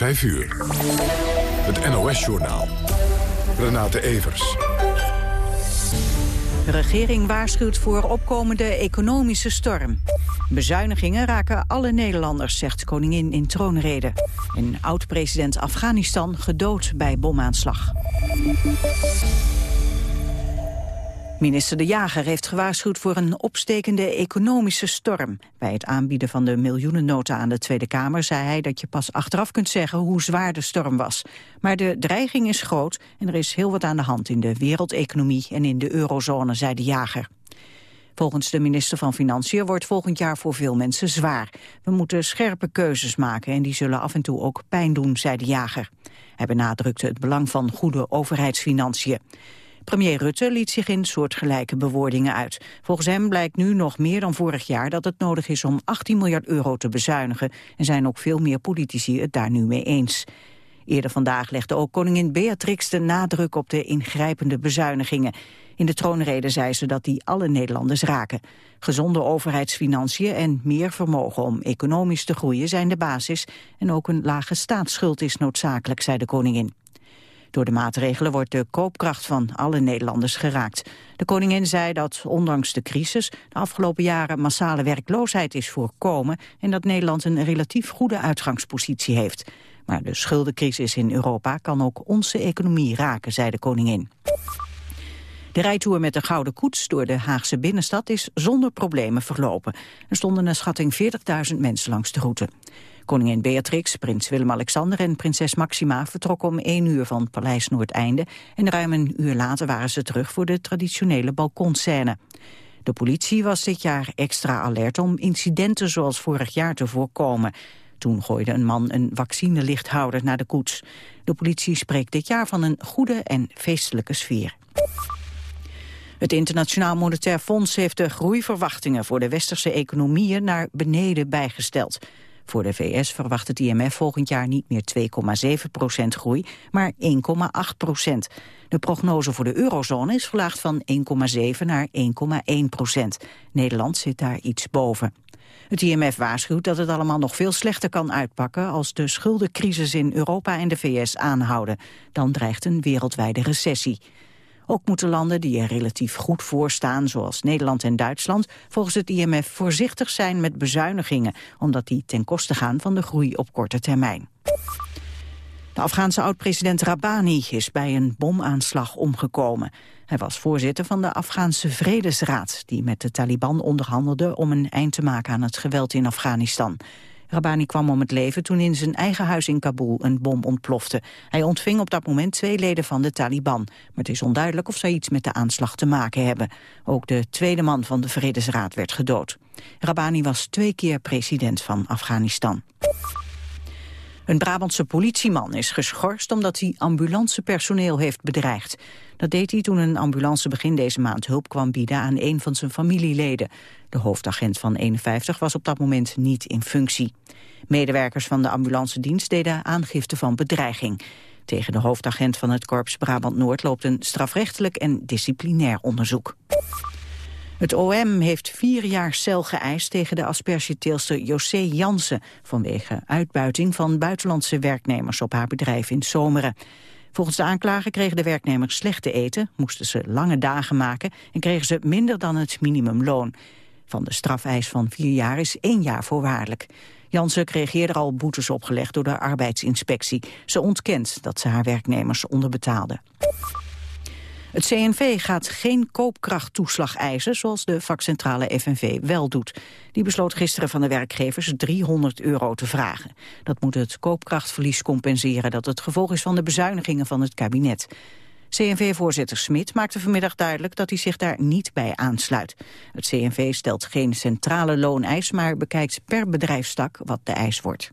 5 uur. Het NOS-journaal. Renate Evers. De regering waarschuwt voor opkomende economische storm. Bezuinigingen raken alle Nederlanders, zegt koningin in troonrede. En oud-president Afghanistan gedood bij bomaanslag. Minister De Jager heeft gewaarschuwd voor een opstekende economische storm. Bij het aanbieden van de miljoenennota aan de Tweede Kamer zei hij dat je pas achteraf kunt zeggen hoe zwaar de storm was. Maar de dreiging is groot en er is heel wat aan de hand in de wereldeconomie en in de eurozone, zei De Jager. Volgens de minister van Financiën wordt volgend jaar voor veel mensen zwaar. We moeten scherpe keuzes maken en die zullen af en toe ook pijn doen, zei De Jager. Hij benadrukte het belang van goede overheidsfinanciën. Premier Rutte liet zich in soortgelijke bewoordingen uit. Volgens hem blijkt nu nog meer dan vorig jaar dat het nodig is om 18 miljard euro te bezuinigen en zijn ook veel meer politici het daar nu mee eens. Eerder vandaag legde ook koningin Beatrix de nadruk op de ingrijpende bezuinigingen. In de troonrede zei ze dat die alle Nederlanders raken. Gezonde overheidsfinanciën en meer vermogen om economisch te groeien zijn de basis. En ook een lage staatsschuld is noodzakelijk, zei de koningin. Door de maatregelen wordt de koopkracht van alle Nederlanders geraakt. De koningin zei dat ondanks de crisis de afgelopen jaren massale werkloosheid is voorkomen en dat Nederland een relatief goede uitgangspositie heeft. Maar de schuldencrisis in Europa kan ook onze economie raken, zei de koningin. De rijtour met de Gouden Koets door de Haagse binnenstad is zonder problemen verlopen. Er stonden een schatting 40.000 mensen langs de route. Koningin Beatrix, prins Willem-Alexander en prinses Maxima vertrokken om 1 uur van Paleis Noordeinde en ruim een uur later waren ze terug voor de traditionele balkonscène. De politie was dit jaar extra alert om incidenten zoals vorig jaar te voorkomen. Toen gooide een man een vaccinelichthouder naar de koets. De politie spreekt dit jaar van een goede en feestelijke sfeer. Het Internationaal Monetair Fonds heeft de groeiverwachtingen voor de westerse economieën naar beneden bijgesteld. Voor de VS verwacht het IMF volgend jaar niet meer 2,7 procent groei, maar 1,8 procent. De prognose voor de eurozone is verlaagd van 1,7 naar 1,1 procent. Nederland zit daar iets boven. Het IMF waarschuwt dat het allemaal nog veel slechter kan uitpakken als de schuldencrisis in Europa en de VS aanhouden. Dan dreigt een wereldwijde recessie. Ook moeten landen die er relatief goed voor staan, zoals Nederland en Duitsland, volgens het IMF voorzichtig zijn met bezuinigingen, omdat die ten koste gaan van de groei op korte termijn. De Afghaanse oud-president Rabani is bij een bomaanslag omgekomen. Hij was voorzitter van de Afghaanse Vredesraad... die met de Taliban onderhandelde om een eind te maken aan het geweld in Afghanistan. Rabani kwam om het leven toen in zijn eigen huis in Kabul een bom ontplofte. Hij ontving op dat moment twee leden van de Taliban. Maar het is onduidelijk of zij iets met de aanslag te maken hebben. Ook de tweede man van de Vredesraad werd gedood. Rabani was twee keer president van Afghanistan. Een Brabantse politieman is geschorst omdat hij ambulancepersoneel heeft bedreigd. Dat deed hij toen een ambulance begin deze maand hulp kwam bieden aan een van zijn familieleden. De hoofdagent van 51 was op dat moment niet in functie. Medewerkers van de ambulancedienst deden aangifte van bedreiging. Tegen de hoofdagent van het korps Brabant-Noord loopt een strafrechtelijk en disciplinair onderzoek. Het OM heeft vier jaar cel geëist tegen de aspergeteelster José Jansen... vanwege uitbuiting van buitenlandse werknemers op haar bedrijf in Zomeren. Volgens de aanklager kregen de werknemers slecht te eten, moesten ze lange dagen maken en kregen ze minder dan het minimumloon. Van de strafeis van vier jaar is één jaar voorwaardelijk. Jansen kreeg eerder al boetes opgelegd door de arbeidsinspectie. Ze ontkent dat ze haar werknemers onderbetaalde. Het CNV gaat geen koopkrachttoeslag eisen, zoals de vakcentrale FNV wel doet. Die besloot gisteren van de werkgevers 300 euro te vragen. Dat moet het koopkrachtverlies compenseren dat het gevolg is van de bezuinigingen van het kabinet. CNV-voorzitter Smit maakte vanmiddag duidelijk dat hij zich daar niet bij aansluit. Het CNV stelt geen centrale looneis, maar bekijkt per bedrijfstak wat de eis wordt.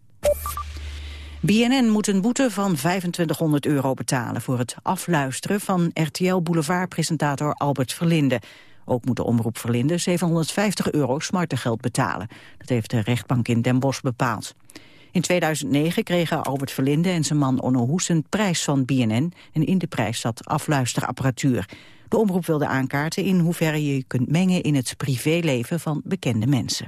BNN moet een boete van 2500 euro betalen voor het afluisteren van RTL Boulevard-presentator Albert Verlinde. Ook moet de omroep Verlinde 750 euro smartengeld betalen. Dat heeft de rechtbank in Den Bosch bepaald. In 2009 kregen Albert Verlinde en zijn man Onno Hoes een prijs van BNN... en in de prijs zat afluisterapparatuur. De omroep wilde aankaarten in hoeverre je je kunt mengen in het privéleven van bekende mensen.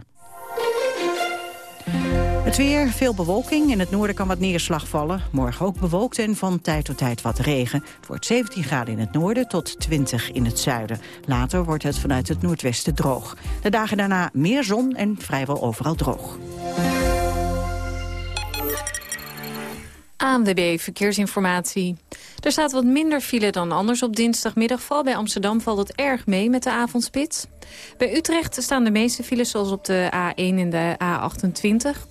Het weer, veel bewolking. In het noorden kan wat neerslag vallen. Morgen ook bewolkt en van tijd tot tijd wat regen. Het wordt 17 graden in het noorden tot 20 in het zuiden. Later wordt het vanuit het noordwesten droog. De dagen daarna meer zon en vrijwel overal droog. ANWB Verkeersinformatie. Er staat wat minder file dan anders op dinsdagmiddag. Vooral bij Amsterdam valt het erg mee met de avondspits. Bij Utrecht staan de meeste files zoals op de A1 en de A28.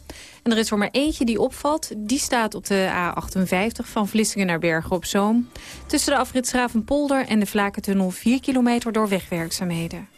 En er is er maar eentje die opvalt. Die staat op de A58 van Vlissingen naar Bergen op Zoom. Tussen de afrit Schravenpolder en de Vlakentunnel 4 kilometer door wegwerkzaamheden.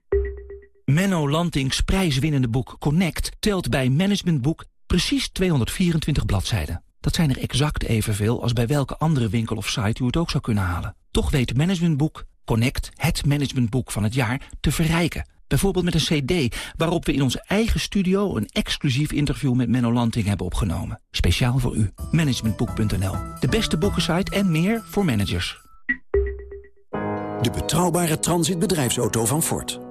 Menno Lantings prijswinnende boek Connect telt bij Managementboek precies 224 bladzijden. Dat zijn er exact evenveel als bij welke andere winkel of site u het ook zou kunnen halen. Toch weet Managementboek Connect, het managementboek van het jaar, te verrijken. Bijvoorbeeld met een cd waarop we in onze eigen studio... een exclusief interview met Menno Lanting hebben opgenomen. Speciaal voor u. Managementboek.nl. De beste boekensite en meer voor managers. De betrouwbare transitbedrijfsauto van Ford.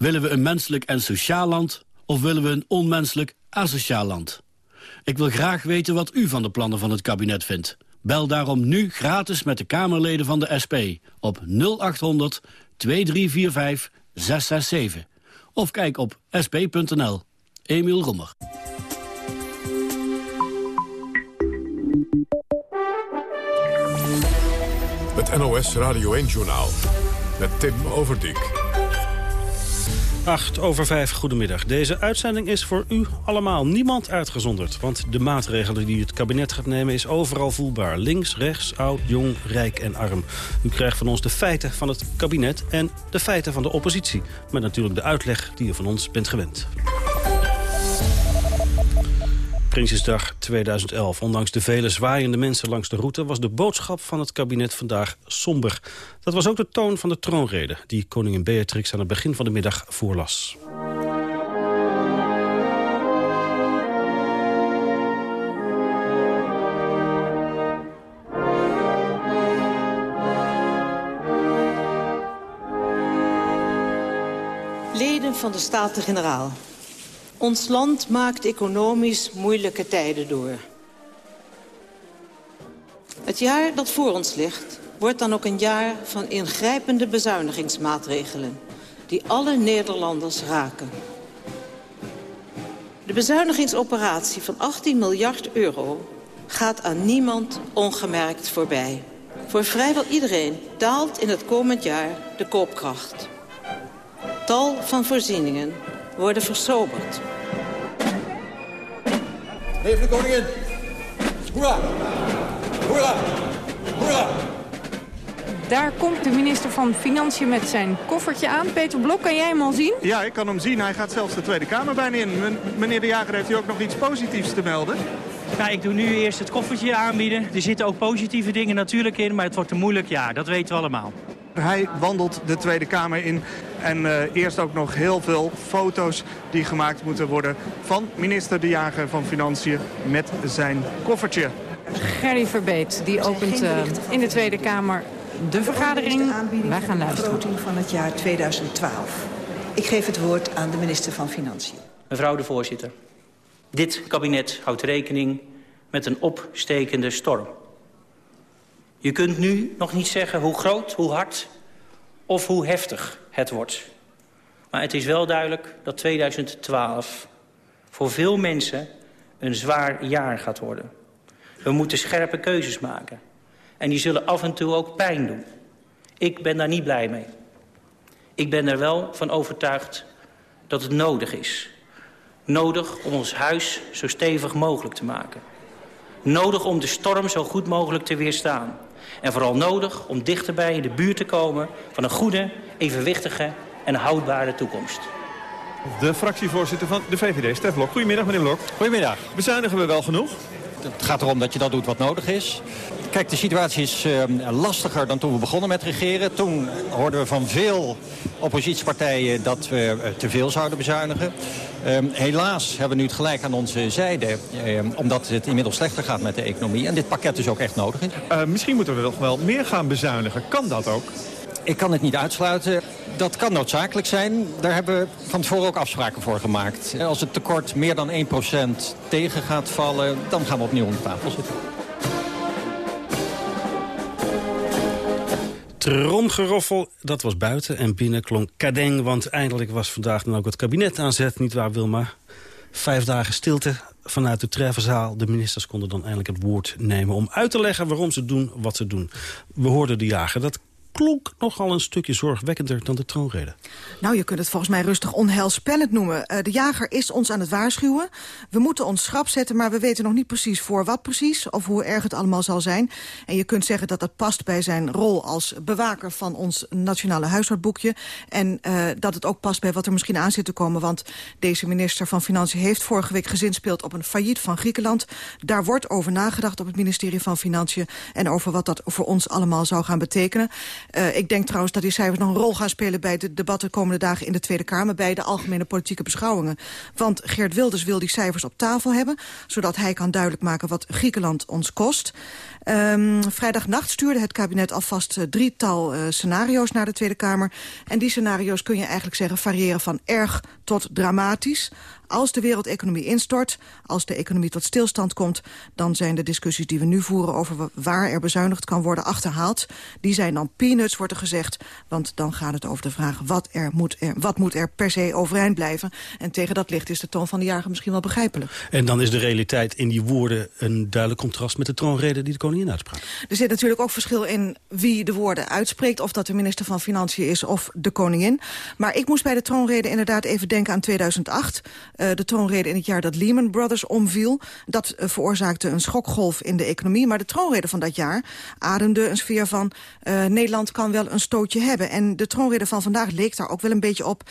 Willen we een menselijk en sociaal land... of willen we een onmenselijk asociaal land? Ik wil graag weten wat u van de plannen van het kabinet vindt. Bel daarom nu gratis met de Kamerleden van de SP op 0800 2345 667. Of kijk op sp.nl. Emiel Roemer. Het NOS Radio 1-journaal met Tim Overdijk. 8 over 5, goedemiddag. Deze uitzending is voor u allemaal niemand uitgezonderd. Want de maatregelen die het kabinet gaat nemen is overal voelbaar. Links, rechts, oud, jong, rijk en arm. U krijgt van ons de feiten van het kabinet en de feiten van de oppositie. Met natuurlijk de uitleg die u van ons bent gewend. Prinsjesdag 2011. Ondanks de vele zwaaiende mensen langs de route... was de boodschap van het kabinet vandaag somber. Dat was ook de toon van de troonrede... die koningin Beatrix aan het begin van de middag voorlas. Leden van de Staten-Generaal. Ons land maakt economisch moeilijke tijden door. Het jaar dat voor ons ligt wordt dan ook een jaar van ingrijpende bezuinigingsmaatregelen... die alle Nederlanders raken. De bezuinigingsoperatie van 18 miljard euro gaat aan niemand ongemerkt voorbij. Voor vrijwel iedereen daalt in het komend jaar de koopkracht. Tal van voorzieningen worden versoberd. Leven de koningin! Hoera! Hoera! Hoera! Daar komt de minister van Financiën met zijn koffertje aan. Peter Blok, kan jij hem al zien? Ja, ik kan hem zien. Hij gaat zelfs de Tweede Kamer bijna in. Meneer De Jager, heeft u ook nog iets positiefs te melden? Ja, ik doe nu eerst het koffertje aanbieden. Er zitten ook positieve dingen natuurlijk in, maar het wordt een moeilijk jaar. Dat weten we allemaal. Hij wandelt de Tweede Kamer in. En uh, eerst ook nog heel veel foto's die gemaakt moeten worden... van minister De Jager van Financiën met zijn koffertje. Gerry Verbeet, die opent uh, in de Tweede Kamer de vergadering. Wij gaan luisteren. van het jaar 2012. Ik geef het woord aan de minister van Financiën. Mevrouw de voorzitter, dit kabinet houdt rekening met een opstekende storm. Je kunt nu nog niet zeggen hoe groot, hoe hard of hoe heftig het wordt. Maar het is wel duidelijk dat 2012 voor veel mensen een zwaar jaar gaat worden. We moeten scherpe keuzes maken. En die zullen af en toe ook pijn doen. Ik ben daar niet blij mee. Ik ben er wel van overtuigd dat het nodig is. Nodig om ons huis zo stevig mogelijk te maken. Nodig om de storm zo goed mogelijk te weerstaan. En vooral nodig om dichterbij in de buurt te komen van een goede, evenwichtige en houdbare toekomst. De fractievoorzitter van de VVD, Stef Blok. Goedemiddag, meneer Blok. Goedemiddag. Bezuinigen we wel genoeg? Het gaat erom dat je dat doet wat nodig is. Kijk, de situatie is uh, lastiger dan toen we begonnen met regeren. Toen hoorden we van veel oppositiepartijen dat we uh, te veel zouden bezuinigen. Uh, helaas hebben we nu het gelijk aan onze zijde, omdat het inmiddels slechter gaat met de economie. En dit pakket dus ook echt nodig is. Uh, misschien moeten we nog wel meer gaan bezuinigen. Kan dat ook? Ik kan het niet uitsluiten. Dat kan noodzakelijk zijn. Daar hebben we van tevoren ook afspraken voor gemaakt. Als het tekort meer dan 1% tegen gaat vallen, dan gaan we opnieuw om de tafel zitten. Tromgeroffel, dat was buiten en binnen klonk kadeng... want eindelijk was vandaag dan ook het kabinet aan zet, niet waar Wilma? Vijf dagen stilte vanuit de treffenzaal. De ministers konden dan eindelijk het woord nemen om uit te leggen waarom ze doen wat ze doen. We hoorden de jager, dat klonk nogal een stukje zorgwekkender dan de troonrede. Nou, je kunt het volgens mij rustig onheilspellend noemen. Uh, de jager is ons aan het waarschuwen. We moeten ons schrap zetten, maar we weten nog niet precies voor wat precies... of hoe erg het allemaal zal zijn. En je kunt zeggen dat dat past bij zijn rol als bewaker van ons nationale huishoudboekje. En uh, dat het ook past bij wat er misschien aan zit te komen. Want deze minister van Financiën heeft vorige week gezinspeeld op een failliet van Griekenland. Daar wordt over nagedacht op het ministerie van Financiën... en over wat dat voor ons allemaal zou gaan betekenen. Uh, ik denk trouwens dat die cijfers nog een rol gaan spelen... bij de debatten de komende dagen in de Tweede Kamer... bij de algemene politieke beschouwingen. Want Geert Wilders wil die cijfers op tafel hebben... zodat hij kan duidelijk maken wat Griekenland ons kost. Um, vrijdagnacht stuurde het kabinet alvast uh, drietal uh, scenario's naar de Tweede Kamer. En die scenario's kun je eigenlijk zeggen variëren van erg tot dramatisch. Als de wereldeconomie instort, als de economie tot stilstand komt... dan zijn de discussies die we nu voeren over waar er bezuinigd kan worden achterhaald. Die zijn dan peanuts, wordt er gezegd. Want dan gaat het over de vraag wat, er moet, er, wat moet er per se overeind blijven. En tegen dat licht is de toon van de jager misschien wel begrijpelijk. En dan is de realiteit in die woorden een duidelijk contrast... met de troonrede die de koningin uitsprak. Er zit natuurlijk ook verschil in wie de woorden uitspreekt. Of dat de minister van Financiën is of de koningin. Maar ik moest bij de troonrede inderdaad even denken aan 2008... Uh, de troonrede in het jaar dat Lehman Brothers omviel. Dat uh, veroorzaakte een schokgolf in de economie. Maar de troonrede van dat jaar ademde een sfeer van... Uh, Nederland kan wel een stootje hebben. En de troonrede van vandaag leek daar ook wel een beetje op.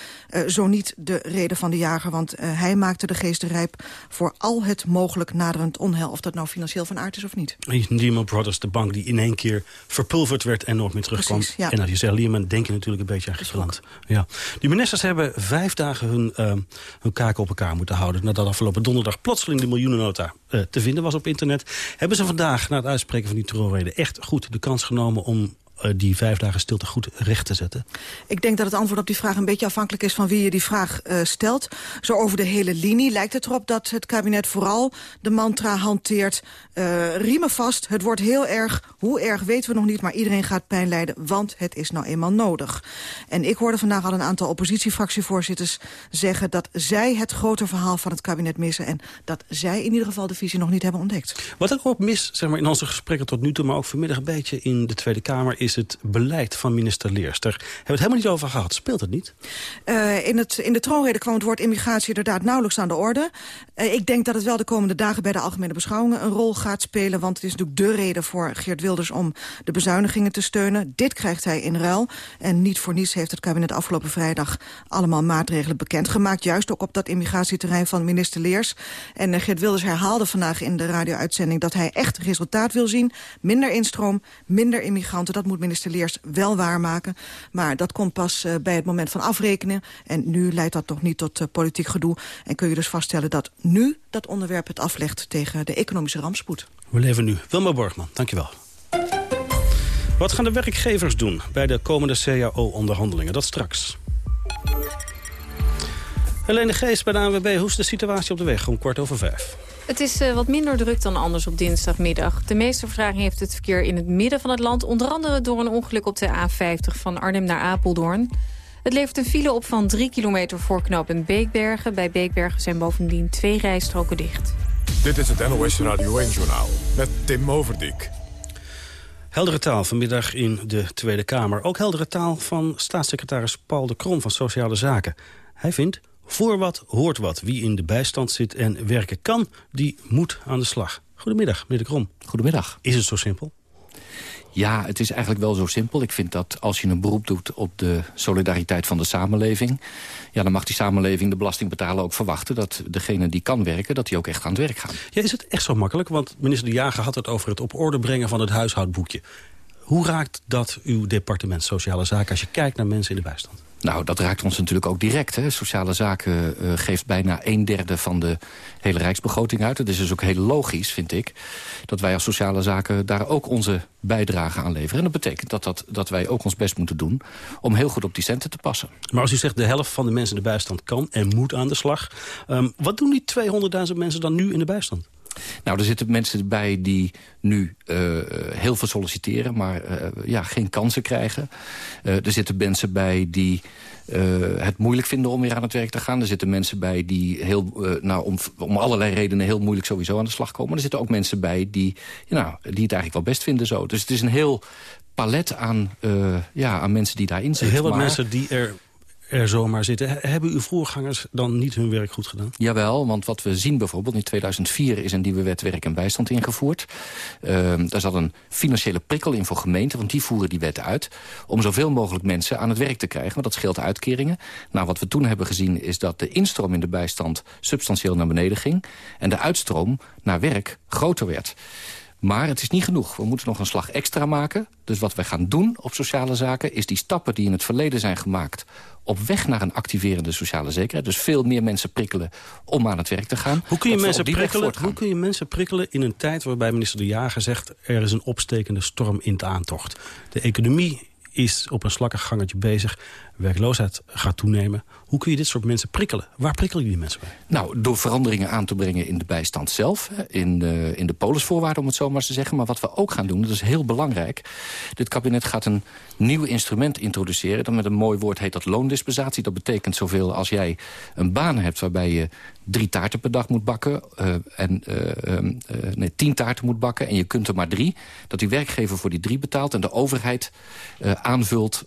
Zo niet de rede van de jager. Want hij maakte de geesten rijp voor al het mogelijk naderend onheil. Of dat nou financieel van aard is of niet. Lehman Brothers, de bank die in één keer verpulverd werd en nooit meer terugkwam. Precies, ja. En als je zegt Lehman, denk je natuurlijk een beetje aan Griekenland. Ja. Die ministers hebben vijf dagen hun, uh, hun kaken op elkaar moeten houden... nadat afgelopen donderdag plotseling de miljoenennota uh, te vinden was op internet... hebben ze vandaag, na het uitspreken van die troonrede... echt goed de kans genomen om die vijf dagen stilte goed recht te zetten? Ik denk dat het antwoord op die vraag een beetje afhankelijk is van wie je die vraag uh, stelt. Zo over de hele linie lijkt het erop dat het kabinet vooral de mantra hanteert. Uh, riemen vast, het wordt heel erg, hoe erg weten we nog niet, maar iedereen gaat pijn lijden, want het is nou eenmaal nodig. En ik hoorde vandaag al een aantal oppositiefractievoorzitters zeggen dat zij het grote verhaal van het kabinet missen en dat zij in ieder geval de visie nog niet hebben ontdekt. Wat ik ook mis, zeg maar, in onze gesprekken tot nu toe, maar ook vanmiddag een beetje in de Tweede Kamer, is het beleid van minister Leers. Daar hebben we het helemaal niet over gehad. Speelt het niet? Uh, in, het, in de troonrede kwam het woord immigratie inderdaad nauwelijks aan de orde. Uh, ik denk dat het wel de komende dagen bij de algemene beschouwingen een rol gaat spelen. Want het is natuurlijk de reden voor Geert Wilders om de bezuinigingen te steunen. Dit krijgt hij in ruil. En niet voor niets heeft het kabinet afgelopen vrijdag allemaal maatregelen bekendgemaakt. Juist ook op dat immigratieterrein van minister Leers. En uh, Geert Wilders herhaalde vandaag in de radio-uitzending dat hij echt resultaat wil zien. Minder instroom, minder immigranten, dat moet minister Leers wel waarmaken. Maar dat komt pas uh, bij het moment van afrekenen. En nu leidt dat toch niet tot uh, politiek gedoe. En kun je dus vaststellen dat nu dat onderwerp het aflegt tegen de economische rampspoed. We leven nu. Wilma Borgman, dankjewel. Wat gaan de werkgevers doen bij de komende CAO-onderhandelingen? Dat straks. Helene Geest bij de ANWB, hoe is de situatie op de weg om kwart over vijf? Het is uh, wat minder druk dan anders op dinsdagmiddag. De meeste vertraging heeft het verkeer in het midden van het land... onder andere door een ongeluk op de A50 van Arnhem naar Apeldoorn. Het levert een file op van 3 kilometer voor knooppunt Beekbergen. Bij Beekbergen zijn bovendien twee rijstroken dicht. Dit is het NOS Radio 1-journaal met Tim Overdijk. Heldere taal vanmiddag in de Tweede Kamer. Ook heldere taal van staatssecretaris Paul de Krom van Sociale Zaken. Hij vindt, voor wat hoort wat. Wie in de bijstand zit en werken kan, die moet aan de slag. Goedemiddag, meneer de Krom. Goedemiddag. Is het zo simpel? Ja, het is eigenlijk wel zo simpel. Ik vind dat als je een beroep doet op de solidariteit van de samenleving... Ja, dan mag die samenleving, de belastingbetaler ook verwachten... dat degene die kan werken, dat die ook echt aan het werk gaan. Ja, is het echt zo makkelijk? Want minister De Jager had het over het op orde brengen van het huishoudboekje. Hoe raakt dat uw departement Sociale Zaken als je kijkt naar mensen in de bijstand? Nou, dat raakt ons natuurlijk ook direct. Hè. Sociale zaken uh, geeft bijna een derde van de hele rijksbegroting uit. Het is dus ook heel logisch, vind ik, dat wij als sociale zaken daar ook onze bijdrage aan leveren. En dat betekent dat, dat, dat wij ook ons best moeten doen om heel goed op die centen te passen. Maar als u zegt de helft van de mensen in de bijstand kan en moet aan de slag... Um, wat doen die 200.000 mensen dan nu in de bijstand? Nou, er zitten mensen bij die nu uh, heel veel solliciteren... maar uh, ja, geen kansen krijgen. Uh, er zitten mensen bij die het moeilijk vinden om weer aan het werk te gaan. Er zitten mensen bij die heel, nou, om, om allerlei redenen heel moeilijk sowieso aan de slag komen. Er zitten ook mensen bij die, nou, die het eigenlijk wel best vinden zo. Dus het is een heel palet aan, ja, aan mensen die daarin zitten. Heel wat mensen die er er zomaar zitten. Hebben uw voorgangers dan niet hun werk goed gedaan? Jawel, want wat we zien bijvoorbeeld... in 2004 is een nieuwe wet werk en bijstand ingevoerd. Uh, daar zat een financiële prikkel in voor gemeenten... want die voeren die wet uit... om zoveel mogelijk mensen aan het werk te krijgen. Want dat scheelt uitkeringen. Nou, wat we toen hebben gezien is dat de instroom in de bijstand... substantieel naar beneden ging... en de uitstroom naar werk groter werd. Maar het is niet genoeg. We moeten nog een slag extra maken. Dus wat wij gaan doen op sociale zaken... is die stappen die in het verleden zijn gemaakt... op weg naar een activerende sociale zekerheid. Dus veel meer mensen prikkelen om aan het werk te gaan. Hoe kun je, mensen prikkelen, hoe kun je mensen prikkelen in een tijd waarbij minister De Jager zegt... er is een opstekende storm in de aantocht. De economie is op een slakkig gangetje bezig. Werkloosheid gaat toenemen. Hoe kun je dit soort mensen prikkelen? Waar prikkelen die mensen bij? Nou, door veranderingen aan te brengen in de bijstand zelf. In de, in de polisvoorwaarden, om het zo maar te zeggen. Maar wat we ook gaan doen, dat is heel belangrijk. Dit kabinet gaat een nieuw instrument introduceren. Dan met een mooi woord heet dat loondispensatie. Dat betekent zoveel als jij een baan hebt waarbij je drie taarten per dag moet bakken... Uh, en uh, uh, nee, tien taarten moet bakken en je kunt er maar drie... dat die werkgever voor die drie betaalt... en de overheid aanvult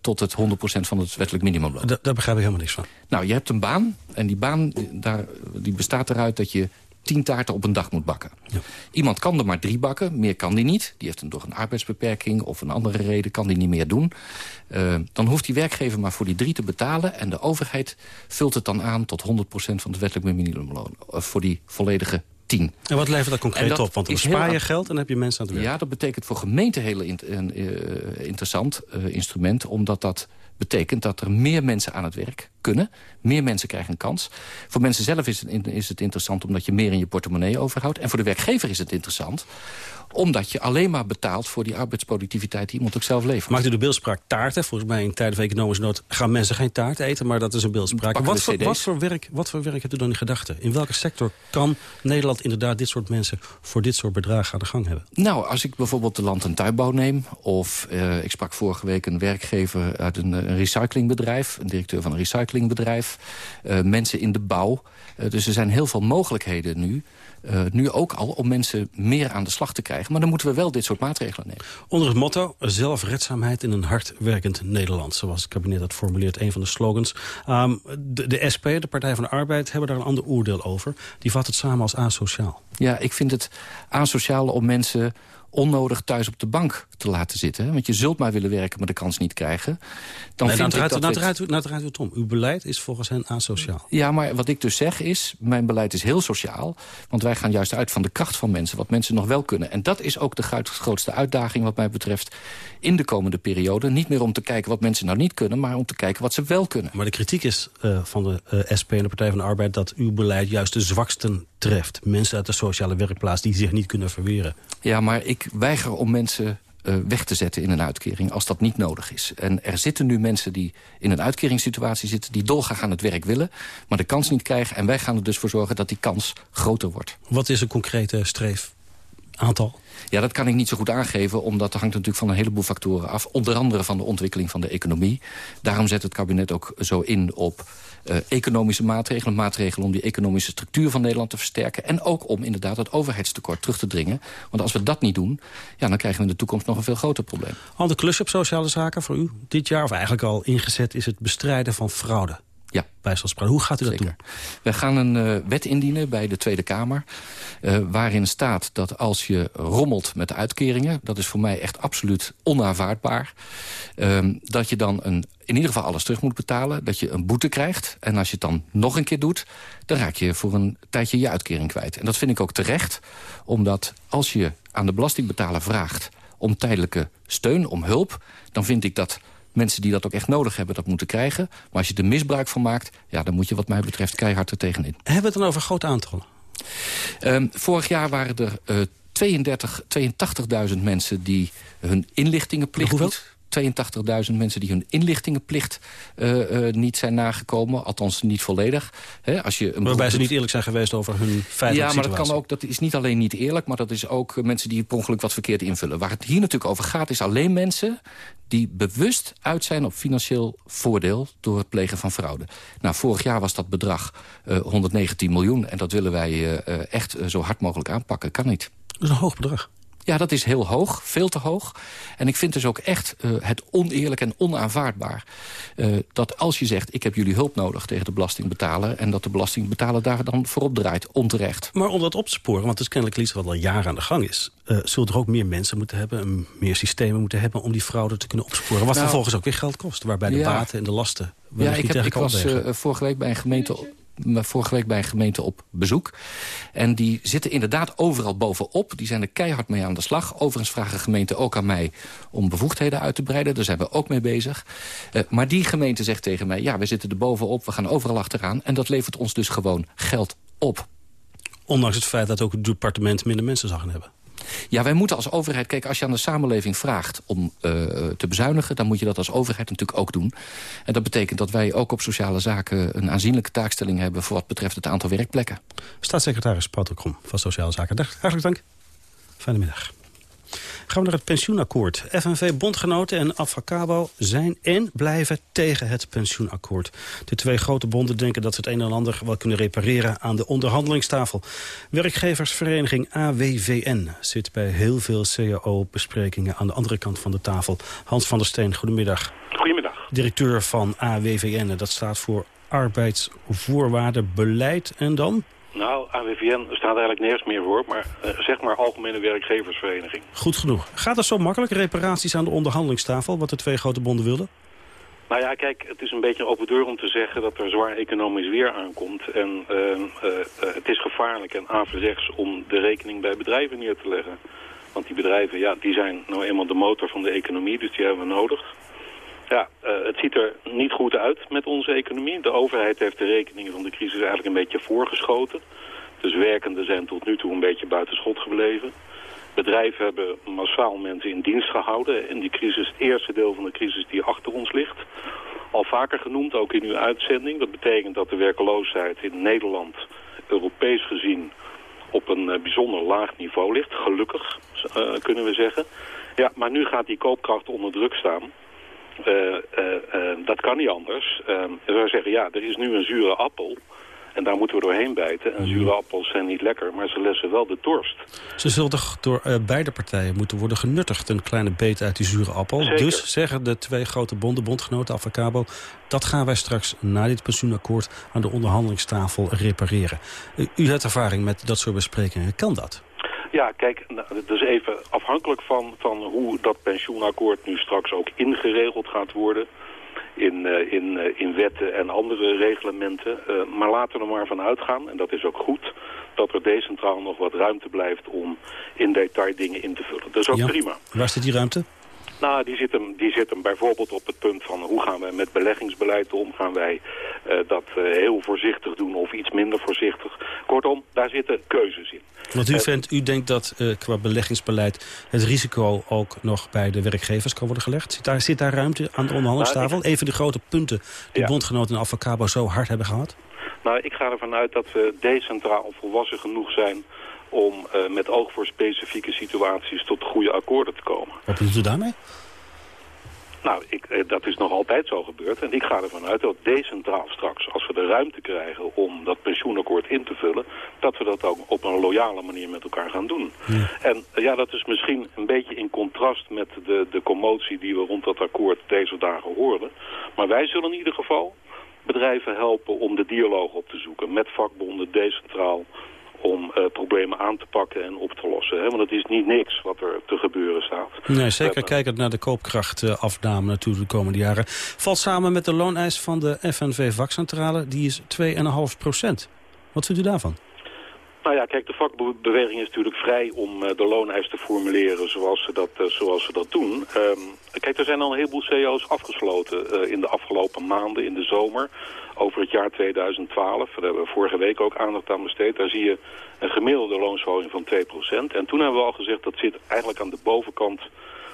tot het 100% van het wettelijk minimumloon. Da daar begrijp ik helemaal niks van. Nou, je hebt een baan en die baan daar, die bestaat eruit dat je tien taarten op een dag moet bakken. Ja. Iemand kan er maar drie bakken, meer kan die niet. Die heeft een, door een arbeidsbeperking of een andere reden kan die niet meer doen. Uh, dan hoeft die werkgever maar voor die drie te betalen... en de overheid vult het dan aan tot 100% van het wettelijk minimumloon. Uh, voor die volledige 10. En wat levert dat concreet dat op? Want dan spaar je geld en heb je mensen aan het werk. Ja, dat betekent voor gemeenten heel in, een uh, interessant instrument... omdat dat betekent dat er meer mensen aan het werk kunnen. Meer mensen krijgen een kans. Voor mensen zelf is het, is het interessant omdat je meer in je portemonnee overhoudt. En voor de werkgever is het interessant omdat je alleen maar betaalt voor die arbeidsproductiviteit die iemand ook zelf levert. Maakt u de beeldspraak taarten? Volgens mij in tijden van economische nood gaan mensen geen taart eten, maar dat is een beeldspraak. Wat voor, wat, voor werk, wat voor werk hebt u dan in gedachten? In welke sector kan Nederland inderdaad dit soort mensen voor dit soort bedragen aan de gang hebben? Nou, als ik bijvoorbeeld de land- en tuinbouw neem, of uh, ik sprak vorige week een werkgever uit een, een, recyclingbedrijf, een directeur van een recyclingbedrijf, uh, mensen in de bouw. Uh, dus er zijn heel veel mogelijkheden nu uh, nu ook al om mensen meer aan de slag te krijgen. Maar dan moeten we wel dit soort maatregelen nemen. Onder het motto zelfredzaamheid in een hardwerkend Nederland. Zoals het kabinet dat formuleert, een van de slogans. Um, de, de, SP, de Partij van de Arbeid, hebben daar een ander oordeel over. Die vat het samen als asociaal. Ja, ik vind het asociaal om mensen onnodig thuis op de bank te laten zitten. Want je zult maar willen werken, maar de kans niet krijgen. Dan nee, vind nou, ik dat nou, u- nou het om. Uw beleid is volgens hen asociaal. Ja, maar wat ik dus zeg is, mijn beleid is heel sociaal. Want wij gaan juist uit van de kracht van mensen, wat mensen nog wel kunnen. En dat is ook de grootste uitdaging wat mij betreft in de komende periode. Niet meer om te kijken wat mensen nou niet kunnen, maar om te kijken wat ze wel kunnen. Maar de kritiek is eh, van de eh, SP en de Partij van de Arbeid... dat uw beleid juist de zwaksten treft. Mensen uit de sociale werkplaats die zich niet kunnen verweren. Ja, maar ik weiger om mensen eh, weg te zetten in een uitkering als dat niet nodig is. En er zitten nu mensen die in een uitkeringssituatie zitten... die dolgraag aan het werk willen, maar de kans niet krijgen. En wij gaan er dus voor zorgen dat die kans groter wordt. Wat is een concrete streef? Aantal? Ja, dat kan ik niet zo goed aangeven, omdat dat hangt natuurlijk van een heleboel factoren af. Onder andere van de ontwikkeling van de economie. Daarom zet het kabinet ook zo in op eh, economische maatregelen. Maatregelen om die economische structuur van Nederland te versterken. En ook om inderdaad het overheidstekort terug te dringen. Want als we dat niet doen, ja, dan krijgen we in de toekomst nog een veel groter probleem. Ander klusje op sociale zaken voor u dit jaar... of eigenlijk al ingezet is het bestrijden van fraude. Ja. Bijstandsspraak. Hoe gaat u dat doen? We gaan een eh, wet indienen bij de Tweede Kamer... eh, waarin staat dat als je rommelt met de uitkeringen... dat is voor mij echt absoluut onaanvaardbaar... ehm, dat je dan een, in ieder geval alles terug moet betalen... dat je een boete krijgt. En als je het dan nog een keer doet... dan raak je voor een tijdje je uitkering kwijt. En dat vind ik ook terecht, omdat als je aan de belastingbetaler vraagt... om tijdelijke steun, om hulp... dan vind ik dat mensen die dat ook echt nodig hebben, dat moeten krijgen. Maar als je er misbruik van maakt, ja, dan moet je wat mij betreft keihard er tegenin. Hebben we het dan over grote aantallen? Ehm, vorig jaar waren er eh 32, 82.000 mensen die hun inlichtingenplicht... Hoeveel? Niet- 82.000 mensen die hun inlichtingenplicht eh, eh, niet zijn nagekomen. Althans niet volledig. Als je een Waarbij ze niet eerlijk zijn geweest over hun feitelijke ja, maar dat kan ook. Dat is niet alleen niet eerlijk, maar dat is ook eh, mensen die per ongeluk wat verkeerd invullen. Waar het hier natuurlijk over gaat, is alleen mensen die bewust uit zijn op financieel voordeel door het plegen van fraude. Nou, vorig jaar was dat bedrag eh, 119 miljoen en dat willen wij echt zo hard mogelijk aanpakken. Kan niet. Dat is een hoog bedrag. Ja, dat is heel hoog, veel te hoog. En ik vind dus ook echt eh, het oneerlijk en onaanvaardbaar... eh, dat als je zegt, ik heb jullie hulp nodig tegen de belastingbetaler... en dat de belastingbetaler daar dan voorop draait, onterecht. Maar om dat op te sporen, want het is kennelijk iets wat al jaren aan de gang is... eh zullen er ook meer mensen moeten hebben, en meer systemen moeten hebben... om die fraude te kunnen opsporen. Wat Nou, vervolgens ook weer geld kost. Waarbij de ja. baten en de lasten Ja, ik, heb, ik was vorige week bij een gemeente vorige week bij een gemeente op bezoek. En die zitten inderdaad overal bovenop. Die zijn er keihard mee aan de slag. Overigens vragen gemeenten ook aan mij om bevoegdheden uit te breiden. Daar zijn we ook mee bezig. Eh, maar die gemeente zegt tegen mij... ja, we zitten er bovenop, we gaan overal achteraan. En dat levert ons dus gewoon geld op. Ondanks het feit dat ook het departement minder mensen zou gaan hebben. Ja, wij moeten als overheid... Kijk, als je aan de samenleving vraagt om eh, te bezuinigen... dan moet je dat als overheid natuurlijk ook doen. En dat betekent dat wij ook op sociale zaken... een aanzienlijke taakstelling hebben... voor wat betreft het aantal werkplekken. Staatssecretaris Paul van Sociale Zaken. Hartelijk dank. Fijne middag. Gaan we naar het pensioenakkoord. FNV Bondgenoten en Avacabo zijn en blijven tegen het pensioenakkoord. De twee grote bonden denken dat ze het een en ander wel kunnen repareren aan de onderhandelingstafel. Werkgeversvereniging AWVN zit bij heel veel CAO-besprekingen aan de andere kant van de tafel. Hans van der Steen, goedemiddag. Goedemiddag. Directeur van AWVN, dat staat voor Arbeidsvoorwaardenbeleid en dan? Nou, AWVN staat eigenlijk nergens meer voor, maar eh, zeg maar Algemene Werkgeversvereniging. Goed genoeg. Gaat het zo makkelijk, reparaties aan de onderhandelingstafel, wat de twee grote bonden wilden? Nou ja, kijk, het is een beetje een open deur om te zeggen dat er zwaar economisch weer aankomt. En eh, eh, eh, het is gevaarlijk en averechts om de rekening bij bedrijven neer te leggen. Want die bedrijven, ja, die zijn nou eenmaal de motor van de economie, dus die hebben we nodig. Ja, eh, het ziet er niet goed uit met onze economie. De overheid heeft de rekeningen van de crisis eigenlijk een beetje voorgeschoten. Dus werkenden zijn tot nu toe een beetje buiten schot gebleven. Bedrijven hebben massaal mensen in dienst gehouden. En die crisis, het eerste deel van de crisis die achter ons ligt. Al vaker genoemd, ook in uw uitzending. Dat betekent dat de werkeloosheid in Nederland, Europees gezien, op een eh, bijzonder laag niveau ligt. Gelukkig, eh, kunnen we zeggen. Ja, maar nu gaat die koopkracht onder druk staan. Eh, eh, eh, dat kan niet anders. Je zou zeggen, ja, er is nu een zure appel. En daar moeten we doorheen bijten. En zure appels zijn niet lekker, maar ze lessen wel de dorst. Ze zullen toch door beide partijen moeten worden genuttigd... een kleine beet uit die zure appel. Zeker. Dus zeggen de twee grote bonden, bondgenoten, Avacabo... dat gaan wij straks na dit pensioenakkoord aan de onderhandelingstafel repareren. U, u heeft ervaring met dat soort besprekingen. Kan dat? Ja, kijk, nou, het is even afhankelijk van, van hoe dat pensioenakkoord nu straks ook ingeregeld gaat worden. In, uh, in, uh, in wetten en andere reglementen. Uh, maar laten we er maar van uitgaan, en dat is ook goed, dat er decentraal nog wat ruimte blijft om in detail dingen in te vullen. Dat is ook ja. prima. Waar zit die ruimte? Nou, die zit, hem, die zit hem bijvoorbeeld op het punt van hoe gaan we met beleggingsbeleid om? Gaan wij uh, dat uh, heel voorzichtig doen of iets minder voorzichtig? Kortom, daar zitten keuzes in. Want u, vindt, u denkt dat qua beleggingsbeleid het risico ook nog bij de werkgevers kan worden gelegd? Zit daar, zit daar ruimte aan de onderhandelingstafel? Nou, Even de grote punten die ja. bondgenoten en Avocabo zo hard hebben gehad? Nou, ik ga ervan uit dat we decentraal volwassen genoeg zijn om uh, met oog voor specifieke situaties tot goede akkoorden te komen. Wat bedoelt u daarmee? Nou, ik, eh, dat is nog altijd zo gebeurd. En ik ga ervan uit dat decentraal straks, als we de ruimte krijgen om dat pensioenakkoord in te vullen, dat we dat ook op een loyale manier met elkaar gaan doen. Ja. En uh, ja, dat is misschien een beetje in contrast met de, de commotie die we rond dat akkoord deze dagen hoorden. Maar wij zullen in ieder geval bedrijven helpen om de dialoog op te zoeken met vakbonden, decentraal, om uh, problemen aan te pakken en op te lossen. Hè? Want het is niet niks wat er te gebeuren staat. Nee, zeker uh, kijkend naar de koopkrachtafname natuurlijk de komende jaren. Valt samen met de looneis van de FNV-vakcentrale, die is 2,5 procent. Wat vindt u daarvan? Nou ja, kijk, de vakbeweging is natuurlijk vrij om uh, de looneis te formuleren zoals ze dat, uh, zoals ze dat doen. Um, kijk, er zijn al een heleboel CEO's afgesloten uh, in de afgelopen maanden, in de zomer, over het jaar 2012. Daar hebben we vorige week ook aandacht aan besteed. Daar zie je een gemiddelde loonsverhoging van 2%. En toen hebben we al gezegd, dat zit eigenlijk aan de bovenkant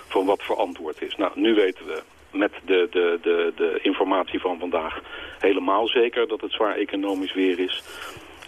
van wat verantwoord is. Nou, nu weten we met de, de, de, de informatie van vandaag helemaal zeker dat het zwaar economisch weer is.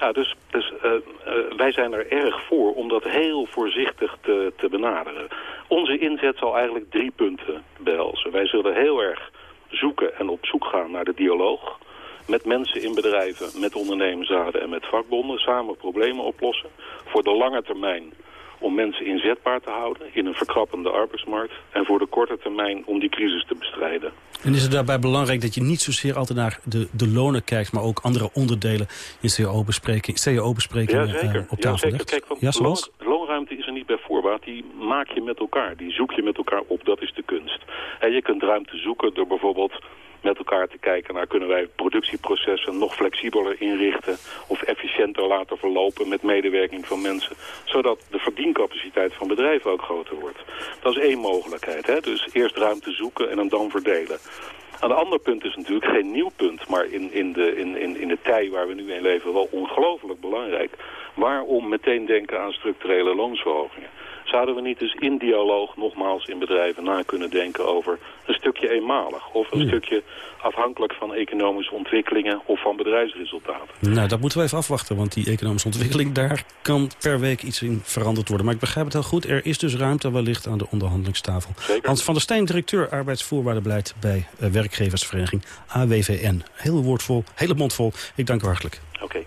Ja, dus, dus uh, uh, wij zijn er erg voor om dat heel voorzichtig te, te benaderen. Onze inzet zal eigenlijk drie punten behelzen. Wij zullen heel erg zoeken en op zoek gaan naar de dialoog. Met mensen in bedrijven, met ondernemersraden en met vakbonden. Samen problemen oplossen. Voor de lange termijn om mensen inzetbaar te houden in een verkrappende arbeidsmarkt. En voor de korte termijn om die crisis te bestrijden. En is het daarbij belangrijk dat je niet zozeer altijd naar de, de lonen kijkt... maar ook andere onderdelen in CAO-besprekingen CAO ja, zeker. uh, op tafel ja, zeker. Kijk, want ja, zoals? Loon, loonruimte is er niet bij voorbaat. Die maak je met elkaar. Die zoek je met elkaar op. Dat is de kunst. En je kunt ruimte zoeken door bijvoorbeeld met elkaar te kijken naar kunnen wij productieprocessen nog flexibeler inrichten of efficiënter laten verlopen met medewerking van mensen, zodat de verdiencapaciteit van bedrijven ook groter wordt. Dat is één mogelijkheid. Hè? Dus eerst ruimte zoeken en dan verdelen. Een ander punt is natuurlijk geen nieuw punt, maar in, in, de, in, in, in de tij waar we nu in leven wel ongelooflijk belangrijk. Waarom meteen denken aan structurele loonsverhogingen? Zouden we niet eens in dialoog nogmaals in bedrijven na kunnen denken over een stukje eenmalig of een Hmm. stukje afhankelijk van economische ontwikkelingen of van bedrijfsresultaten? Nou, dat moeten we even afwachten, want die economische ontwikkeling... daar kan per week iets in veranderd worden. Maar ik begrijp het heel goed, er is dus ruimte wellicht aan de onderhandelingstafel. Zeker. Hans van der Steen, directeur arbeidsvoorwaardenbeleid... bij uh, werkgeversvereniging AWVN. Heel woordvol, hele mond vol. Ik dank u hartelijk. Oké. Okay.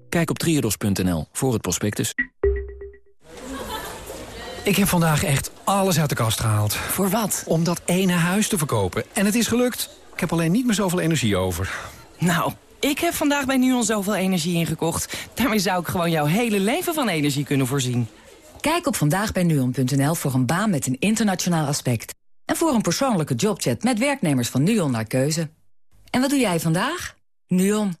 Kijk op triodos.nl voor het prospectus. Ik heb vandaag echt alles uit de kast gehaald. Voor wat? Om dat ene huis te verkopen. En het is gelukt. Ik heb alleen niet meer zoveel energie over. Nou, ik heb vandaag bij NUON zoveel energie ingekocht. Daarmee zou ik gewoon jouw hele leven van energie kunnen voorzien. Kijk op vandaagbijnuon.nl voor een baan met een internationaal aspect. En voor een persoonlijke jobchat met werknemers van NUON naar keuze. En wat doe jij vandaag? NUON.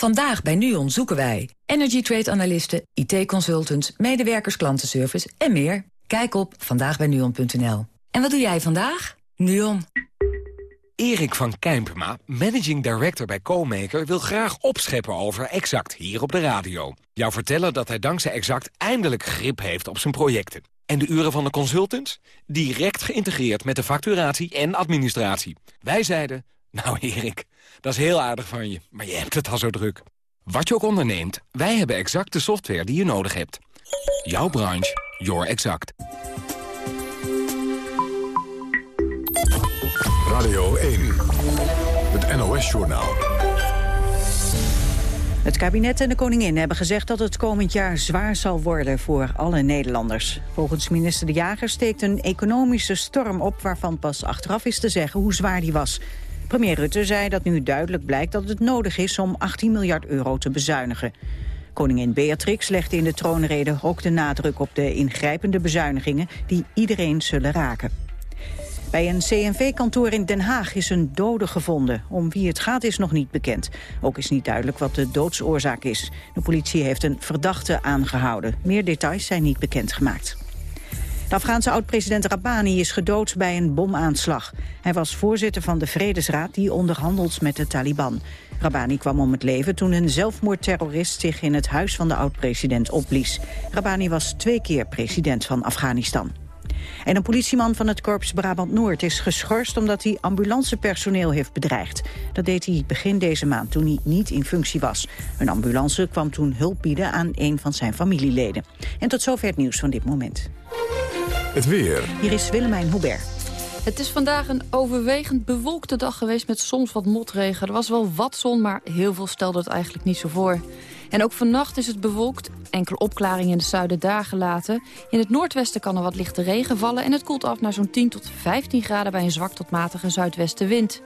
Vandaag bij NUON zoeken wij energy trade analisten, IT-consultants, medewerkers klantenservice en meer. Kijk op vandaagbijnuon.nl. En wat doe jij vandaag? NUON. Erik van Kijmpema, managing director bij CoMaker... wil graag opscheppen over Exact hier op de radio. Jou vertellen dat hij dankzij Exact eindelijk grip heeft op zijn projecten. En de uren van de consultants? Direct geïntegreerd met de facturatie en administratie. Wij zeiden, nou Erik, dat is heel aardig van je, maar je hebt het al zo druk. Wat je ook onderneemt, wij hebben exact de software die je nodig hebt. Jouw branche, your exact. Radio 1, het NOS-journaal. Het kabinet en de koningin hebben gezegd dat het komend jaar zwaar zal worden voor alle Nederlanders. Volgens minister De Jager steekt een economische storm op waarvan pas achteraf is te zeggen hoe zwaar die was. Premier Rutte zei dat nu duidelijk blijkt dat het nodig is om 18 miljard euro te bezuinigen. Koningin Beatrix legde in de troonrede ook de nadruk op de ingrijpende bezuinigingen die iedereen zullen raken. Bij een CNV-kantoor in Den Haag is een dode gevonden. Om wie het gaat is nog niet bekend. Ook is niet duidelijk wat de doodsoorzaak is. De politie heeft een verdachte aangehouden. Meer details zijn niet bekendgemaakt. De Afghaanse oud-president Rabbani is gedood bij een bomaanslag. Hij was voorzitter van de Vredesraad die onderhandelt met de Taliban. Rabbani kwam om het leven toen een zelfmoordterrorist zich in het huis van de oud-president opblies. Rabbani was twee keer president van Afghanistan. En een politieman van het korps Brabant-Noord is geschorst omdat hij ambulancepersoneel heeft bedreigd. Dat deed hij begin deze maand toen hij niet in functie was. Een ambulance kwam toen hulp bieden aan een van zijn familieleden. En tot zover het nieuws van dit moment. Het weer. Hier is Willemijn Hubert. Het is vandaag een overwegend bewolkte dag geweest met soms wat motregen. Er was wel wat zon, maar heel veel stelde het eigenlijk niet zo voor. En ook vannacht is het bewolkt. Enkele opklaringen in het zuiden daar gelaten. In het noordwesten kan er wat lichte regen vallen... en het koelt af naar zo'n 10 tot 15 graden bij een zwak tot matige zuidwestenwind.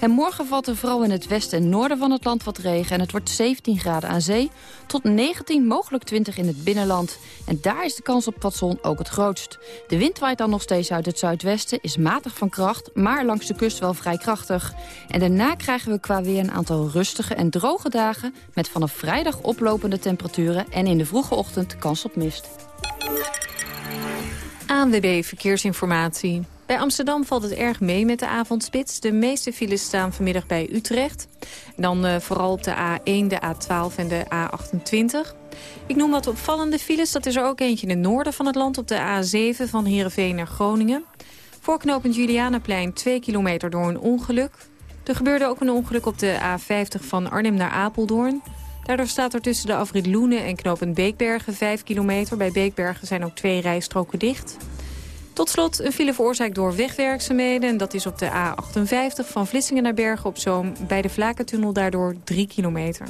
En morgen valt er vooral in het westen en noorden van het land wat regen... en het wordt 17 graden aan zee tot 19, mogelijk 20 in het binnenland. En daar is de kans op wat ook het grootst. De wind waait dan nog steeds uit het zuidwesten, is matig van kracht... maar langs de kust wel vrij krachtig. En daarna krijgen we qua weer een aantal rustige en droge dagen... met vanaf vrijdag oplopende temperaturen en in de vroege ochtend kans op mist. ANWB Verkeersinformatie. Bij Amsterdam valt het erg mee met de avondspits. De meeste files staan vanmiddag bij Utrecht. Dan uh, vooral op de A1, de A12 en de A28. Ik noem wat opvallende files. Dat is er ook eentje in het noorden van het land op de A7 van Heerenveen naar Groningen. Voorknopend Julianaplein 2 kilometer door een ongeluk. Er gebeurde ook een ongeluk op de A50 van Arnhem naar Apeldoorn. Daardoor staat er tussen de afrit Loenen en knooppunt Beekbergen 5 kilometer. Bij Beekbergen zijn ook twee rijstroken dicht. Tot slot een file veroorzaakt door wegwerkzaamheden. En dat is op de A58 van Vlissingen naar Bergen op Zoom. Bij de Vlakentunnel daardoor 3 kilometer.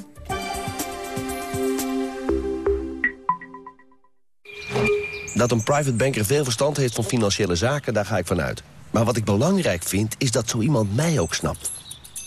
Dat een private banker veel verstand heeft van financiële zaken, daar ga ik vanuit. Maar wat ik belangrijk vind, is dat zo iemand mij ook snapt.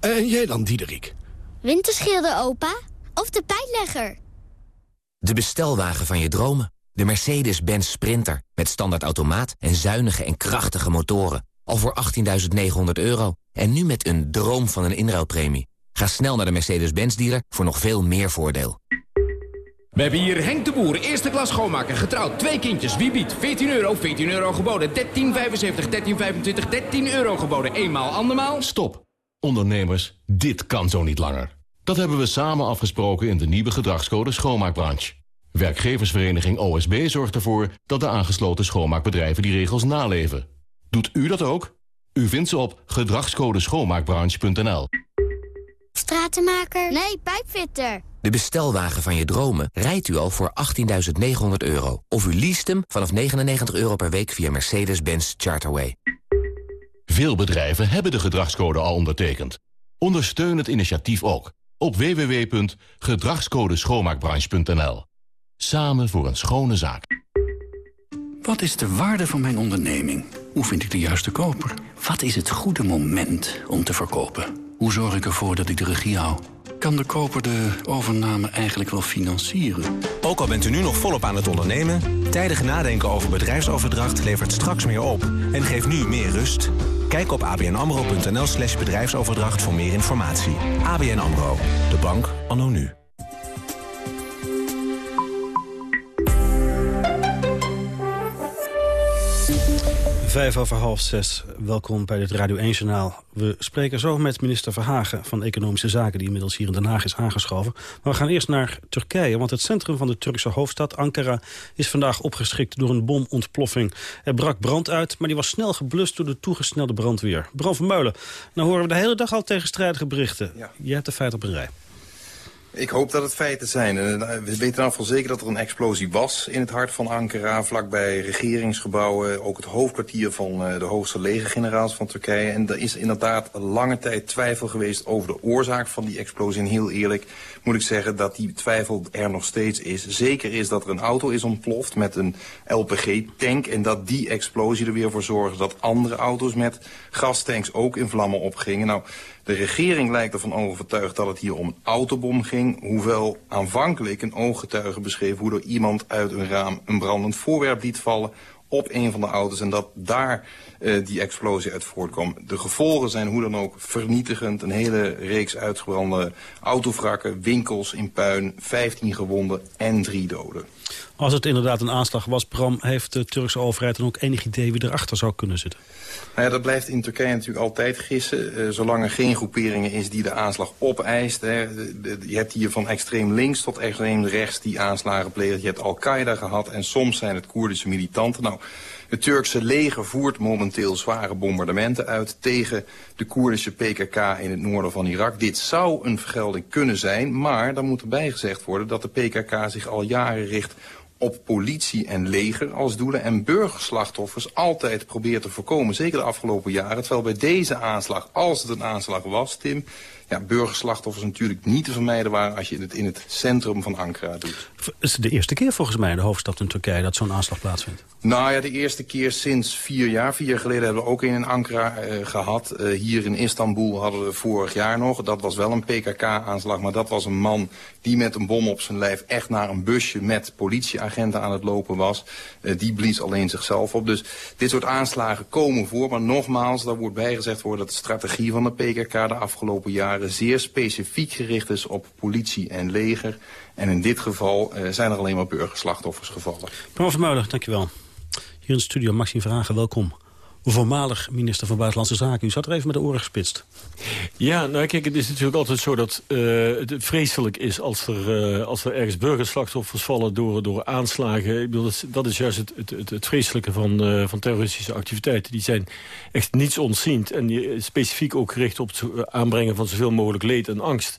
En jij dan, Diederik? Winterschilder, opa. Of de pijnlegger. De bestelwagen van je dromen. De Mercedes-Benz Sprinter. Met standaard automaat en zuinige en krachtige motoren. Al voor 18.900 euro. En nu met een droom van een inruilpremie. Ga snel naar de Mercedes-Benz dealer voor nog veel meer voordeel. We hebben hier Henk de Boer, eerste klas schoonmaker, getrouwd, twee kindjes. Wie biedt? 14 euro, 14 euro geboden, 13,75, 13,25, 13 euro geboden. Eenmaal, andermaal. Stop. Ondernemers, dit kan zo niet langer. Dat hebben we samen afgesproken in de nieuwe gedragscode schoonmaakbranche. Werkgeversvereniging OSB zorgt ervoor dat de aangesloten schoonmaakbedrijven die regels naleven. Doet u dat ook? U vindt ze op gedragscodeschoonmaakbranche.nl. Stratenmaker? Nee, pijpfitter. De bestelwagen van je dromen rijdt u al voor 18.900 euro. Of u leest hem vanaf 99 euro per week via Mercedes-Benz Charterway. Veel bedrijven hebben de gedragscode al ondertekend. Ondersteun het initiatief ook. op www.gedragscodeschoonmaakbranche.nl. Samen voor een schone zaak. Wat is de waarde van mijn onderneming? Hoe vind ik de juiste koper? Wat is het goede moment om te verkopen? Hoe zorg ik ervoor dat ik de regie hou? Kan de koper de overname eigenlijk wel financieren? Ook al bent u nu nog volop aan het ondernemen... tijdig nadenken over bedrijfsoverdracht levert straks meer op... en geeft nu meer rust. Kijk op abnamro.nl slash bedrijfsoverdracht voor meer informatie. ABN AMRO, de bank anno nu. Vijf over half zes. Welkom bij dit Radio 1-journaal. We spreken zo met minister Verhagen van Economische Zaken... die inmiddels hier in Den Haag is aangeschoven. Maar we gaan eerst naar Turkije, want het centrum van de Turkse hoofdstad... Ankara is vandaag opgeschrikt door een bomontploffing. Er brak brand uit, maar die was snel geblust door de toegesnelde brandweer. Bram van Meulen, nou horen we de hele dag al tegenstrijdige berichten. Ja. Je hebt de feiten op een rij. Ik hoop dat het feiten zijn. Eh, we weten ieder geval zeker dat er een explosie was in het hart van Ankara, vlakbij regeringsgebouwen, ook het hoofdkwartier van eh, de hoogste legergeneraals van Turkije. En er is inderdaad lange tijd twijfel geweest over de oorzaak van die explosie. En heel eerlijk moet ik zeggen dat die twijfel er nog steeds is. Zeker is dat er een auto is ontploft met een LPG-tank en dat die explosie er weer voor zorgde dat andere auto's met gastanks ook in vlammen opgingen. Nou, de regering lijkt ervan overtuigd dat het hier om een autobom ging... hoewel aanvankelijk een ooggetuige beschreef hoe er iemand uit een raam een brandend voorwerp liet vallen op een van de auto's en dat daar uh, die explosie uit voortkwam. De gevolgen zijn hoe dan ook vernietigend. Een hele reeks uitgebrande autovrakken, winkels in puin, 15 gewonden en drie doden. Als het inderdaad een aanslag was, Bram, heeft de Turkse overheid dan ook enig idee wie erachter zou kunnen zitten? Nou ja, dat blijft in Turkije natuurlijk altijd gissen. Uh, zolang er geen groeperingen is die de aanslag opeist. Hè. je hebt hier van extreem links tot extreem rechts die aanslagen plegen. Je hebt Al-Qaeda gehad en soms zijn het Koerdische militanten. Nou, het Turkse leger voert momenteel zware bombardementen uit tegen de Koerdische PKK in het noorden van Irak. Dit zou een vergelding kunnen zijn, maar dan moet erbij gezegd worden dat de PKK zich al jaren richt op politie en leger als doelen en burgerslachtoffers altijd probeert te voorkomen. Zeker de afgelopen jaren. Terwijl bij deze aanslag, als het een aanslag was, Tim ja, burgerslachtoffers natuurlijk niet te vermijden waren... als je het in het centrum van Ankara doet. Het is de eerste keer volgens mij in de hoofdstad in Turkije... dat zo'n aanslag plaatsvindt. Nou ja, de eerste keer sinds vier jaar. Vier jaar geleden hebben we ook een in Ankara uh, gehad. Uh, hier in Istanbul hadden we vorig jaar nog. Dat was wel een PKK-aanslag, maar dat was een man... die met een bom op zijn lijf echt naar een busje met politieagenten aan het lopen was. Uh, die blies alleen zichzelf op. Dus dit soort aanslagen komen voor. Maar nogmaals, daar wordt bijgezegd worden... dat de strategie van de PKK de afgelopen jaren zeer specifiek gericht is op politie en leger. En in dit geval uh, zijn er alleen maar burgerslachtoffers gevallen. Mevrouw Vermeulen, dankjewel. Hier in de studio Maxime Vragen, welkom voormalig minister van Buitenlandse Zaken. U zat er even met de oren gespitst. Ja, nou kijk, het is natuurlijk altijd zo dat uh, het vreselijk is... als er, uh, als er ergens burgerslachtoffers vallen door, door aanslagen. Ik bedoel, dat, is, juist het, het, het vreselijke van, uh, van terroristische activiteiten. Die zijn echt niets ontziend en die, specifiek ook gericht op het aanbrengen van zoveel mogelijk leed en angst.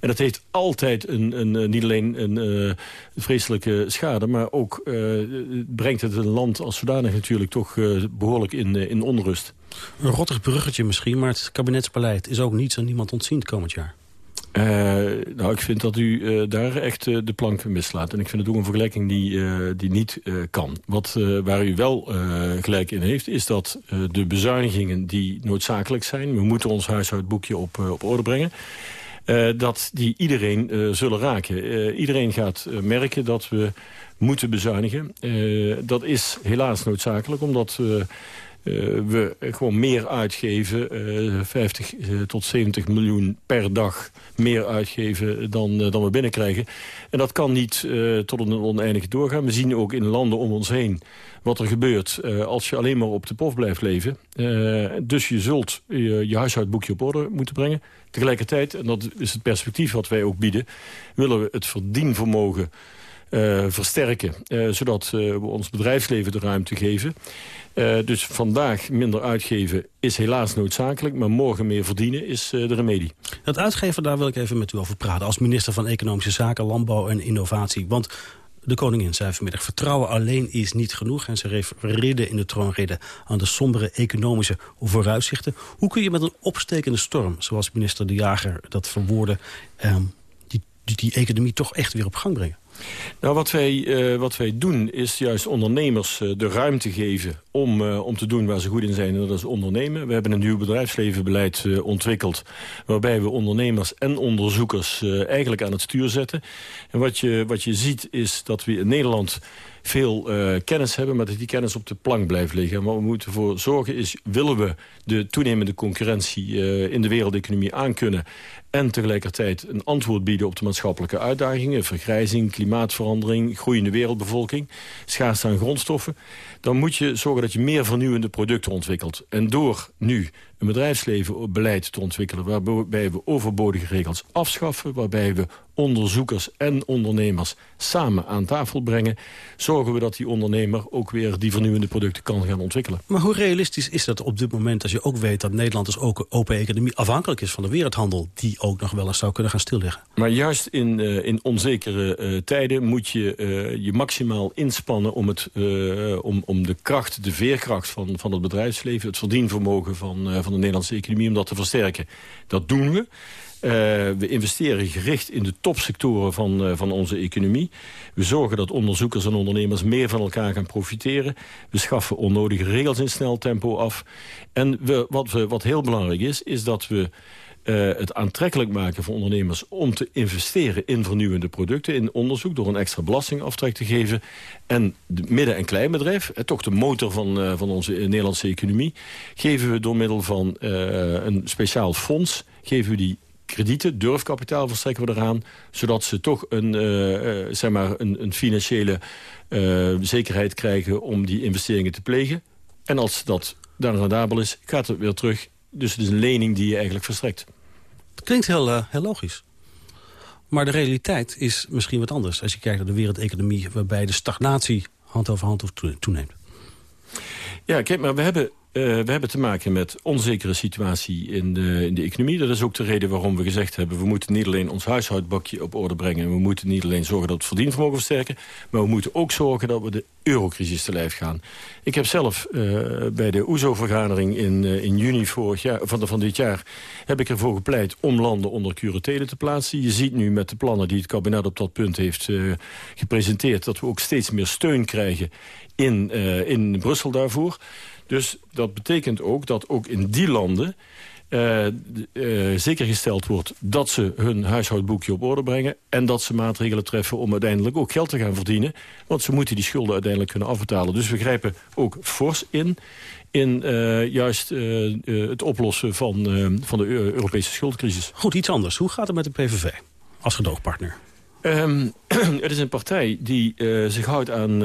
En dat heeft altijd een, een, eh, niet alleen een uh, vreselijke schade... maar ook uh, brengt het een land als zodanig natuurlijk toch uh, behoorlijk in, in onrust. Een rottig bruggetje misschien, maar het kabinetsbeleid is ook niets aan niemand ontziend komend jaar. Uh, nou, ik vind dat u uh, daar echt uh, de plank mislaat. En ik vind het ook een vergelijking die, die niet kan. Wat, waar u wel gelijk in heeft, is dat de bezuinigingen die noodzakelijk zijn... we moeten ons huishoudboekje op, op orde brengen... Uh, dat die iedereen uh, zullen raken. Uh, iedereen gaat merken dat we moeten bezuinigen. dat is helaas noodzakelijk, omdat we gewoon meer uitgeven. 50 tot 70 miljoen per dag meer uitgeven dan, dan we binnenkrijgen. En dat kan niet tot een oneindige doorgaan. We zien ook in landen om ons heen wat er gebeurt als je alleen maar op de pof blijft leven. dus je zult je, je huishoudboekje op orde moeten brengen. Tegelijkertijd, en dat is het perspectief wat wij ook bieden... willen we het verdienvermogen versterken. Uh, zodat uh, we ons bedrijfsleven de ruimte geven. dus vandaag minder uitgeven is helaas noodzakelijk. Maar morgen meer verdienen is de remedie. Het uitgeven, daar wil ik even met u over praten. Als minister van Economische Zaken, Landbouw en Innovatie. Want De koningin zei vanmiddag, vertrouwen alleen is niet genoeg. En ze refereerde in de troonrede aan de sombere economische vooruitzichten. Hoe kun je met een opstekende storm, zoals minister De Jager dat verwoordde... Ehm, die, die economie toch echt weer op gang brengen? Nou, wat wij, uh, wat wij doen is juist ondernemers uh, de ruimte geven om, uh, om te doen waar ze goed in zijn. En dat is ondernemen. We hebben een nieuw bedrijfslevenbeleid ontwikkeld... waarbij we ondernemers en onderzoekers eigenlijk aan het stuur zetten. En wat je, wat je ziet is dat we in Nederland veel uh, kennis hebben... maar dat die kennis op de plank blijft liggen. En wat we moeten voor zorgen is... willen we de toenemende concurrentie uh, in de wereldeconomie aankunnen... en tegelijkertijd een antwoord bieden op de maatschappelijke uitdagingen... vergrijzing, klimaatverandering, groeiende wereldbevolking... schaarste aan grondstoffen... dan moet je zorgen dat je meer vernieuwende producten ontwikkelt. En door nu een bedrijfslevenbeleid te ontwikkelen... waarbij we overbodige regels afschaffen... waarbij we onderzoekers en ondernemers samen aan tafel brengen... zorgen we dat die ondernemer ook weer die vernieuwende producten kan gaan ontwikkelen. Maar hoe realistisch is dat op dit moment als je ook weet... dat Nederland als ook open economie afhankelijk is van de wereldhandel... die ook nog wel eens zou kunnen gaan stilleggen? Maar juist in, uh, in onzekere uh, tijden moet je uh, je maximaal inspannen... Om, het, om, om de kracht, de veerkracht van, van het bedrijfsleven... het verdienvermogen van, van de Nederlandse economie om dat te versterken. Dat doen we. Uh, we investeren gericht in de topsectoren van, uh, van onze economie. We zorgen dat onderzoekers en ondernemers meer van elkaar gaan profiteren. We schaffen onnodige regels in snel tempo af. En we, wat, we, wat heel belangrijk is, is dat we uh, het aantrekkelijk maken voor ondernemers om te investeren in vernieuwende producten, in onderzoek, door een extra belastingaftrek te geven. En de midden- en kleinbedrijf, eh, toch de motor van, uh, van onze Nederlandse economie, geven we door middel van een speciaal fonds, geven we die kredieten, durfkapitaal verstrekken we eraan... zodat ze toch een, zeg maar een, een financiële zekerheid krijgen om die investeringen te plegen. En als dat dan rendabel is, gaat het weer terug. Dus het is een lening die je eigenlijk verstrekt. Het klinkt heel, heel logisch. Maar de realiteit is misschien wat anders... als je kijkt naar de wereldeconomie... waarbij de stagnatie hand over hand toeneemt. Ja, kijk, maar we hebben uh, we hebben te maken met onzekere situatie in de, in de economie. Dat is ook de reden waarom we gezegd hebben... we moeten niet alleen ons huishoudbakje op orde brengen... we moeten niet alleen zorgen dat het verdienvermogen versterken... maar we moeten ook zorgen dat we de eurocrisis te lijf gaan. Ik heb zelf uh, bij de OESO-vergadering in, uh, in juni vorig jaar, van, van dit jaar... heb ik ervoor gepleit om landen onder curatele te plaatsen. Je ziet nu met de plannen die het kabinet op dat punt heeft gepresenteerd... dat we ook steeds meer steun krijgen in, in Brussel daarvoor... Dus dat betekent ook dat ook in die landen... Uh, uh, zeker gesteld wordt dat ze hun huishoudboekje op orde brengen... en dat ze maatregelen treffen om uiteindelijk ook geld te gaan verdienen. Want ze moeten die schulden uiteindelijk kunnen afbetalen. Dus we grijpen ook fors in in uh, juist het oplossen van, van de Europese schuldcrisis. Goed, iets anders. Hoe gaat het met de PVV als gedoogpartner? Um, het is een partij die zich houdt aan,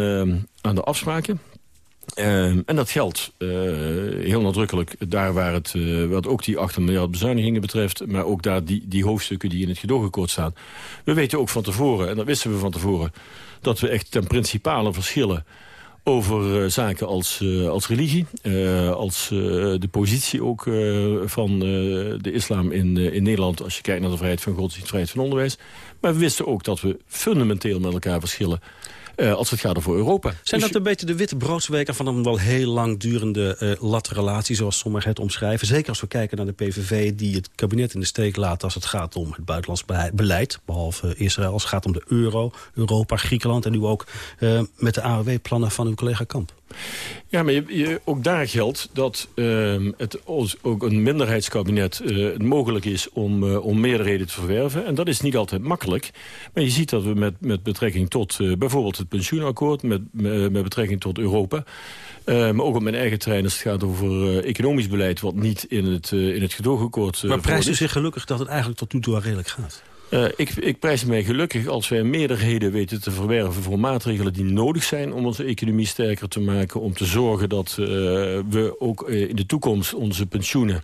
aan de afspraken. Uh, en dat geldt uh, heel nadrukkelijk daar waar het, uh, wat ook die 8 miljard bezuinigingen betreft... maar ook daar die, die hoofdstukken die in het gedoogakkoord staan. We weten ook van tevoren, en dat wisten we van tevoren... dat we echt ten principale verschillen over zaken als, als religie... als de positie ook van de islam in, in Nederland... als je kijkt naar de vrijheid van godsdienst, vrijheid van onderwijs. Maar we wisten ook dat we fundamenteel met elkaar verschillen uh, als het gaat over Europa. Zijn dus dat een beetje de witte broodsweken van een wel heel lang durende uh, latrelatie, zoals sommigen het omschrijven? Zeker als we kijken naar de PVV die het kabinet in de steek laat als het gaat om het buitenlands beleid, behalve Israël, als het gaat om de euro, Europa, Griekenland en nu ook uh, met de AOW-plannen van uw collega Kamp. Ja, maar je, je, ook daar geldt dat uh, het ook een minderheidskabinet uh, mogelijk is om, uh, om meerderheden te verwerven. En dat is niet altijd makkelijk. Maar je ziet dat we met, met betrekking tot bijvoorbeeld het pensioenakkoord... met, met betrekking tot Europa... maar ook op mijn eigen terrein als het gaat over economisch beleid... wat niet in het, in het gedoogakkoord Maar prijst u zich gelukkig dat het eigenlijk tot nu toe al redelijk gaat? Uh, ik, ik prijs mij gelukkig als wij meerderheden weten te verwerven... voor maatregelen die nodig zijn om onze economie sterker te maken... om te zorgen dat uh, we ook uh, in de toekomst onze pensioenen...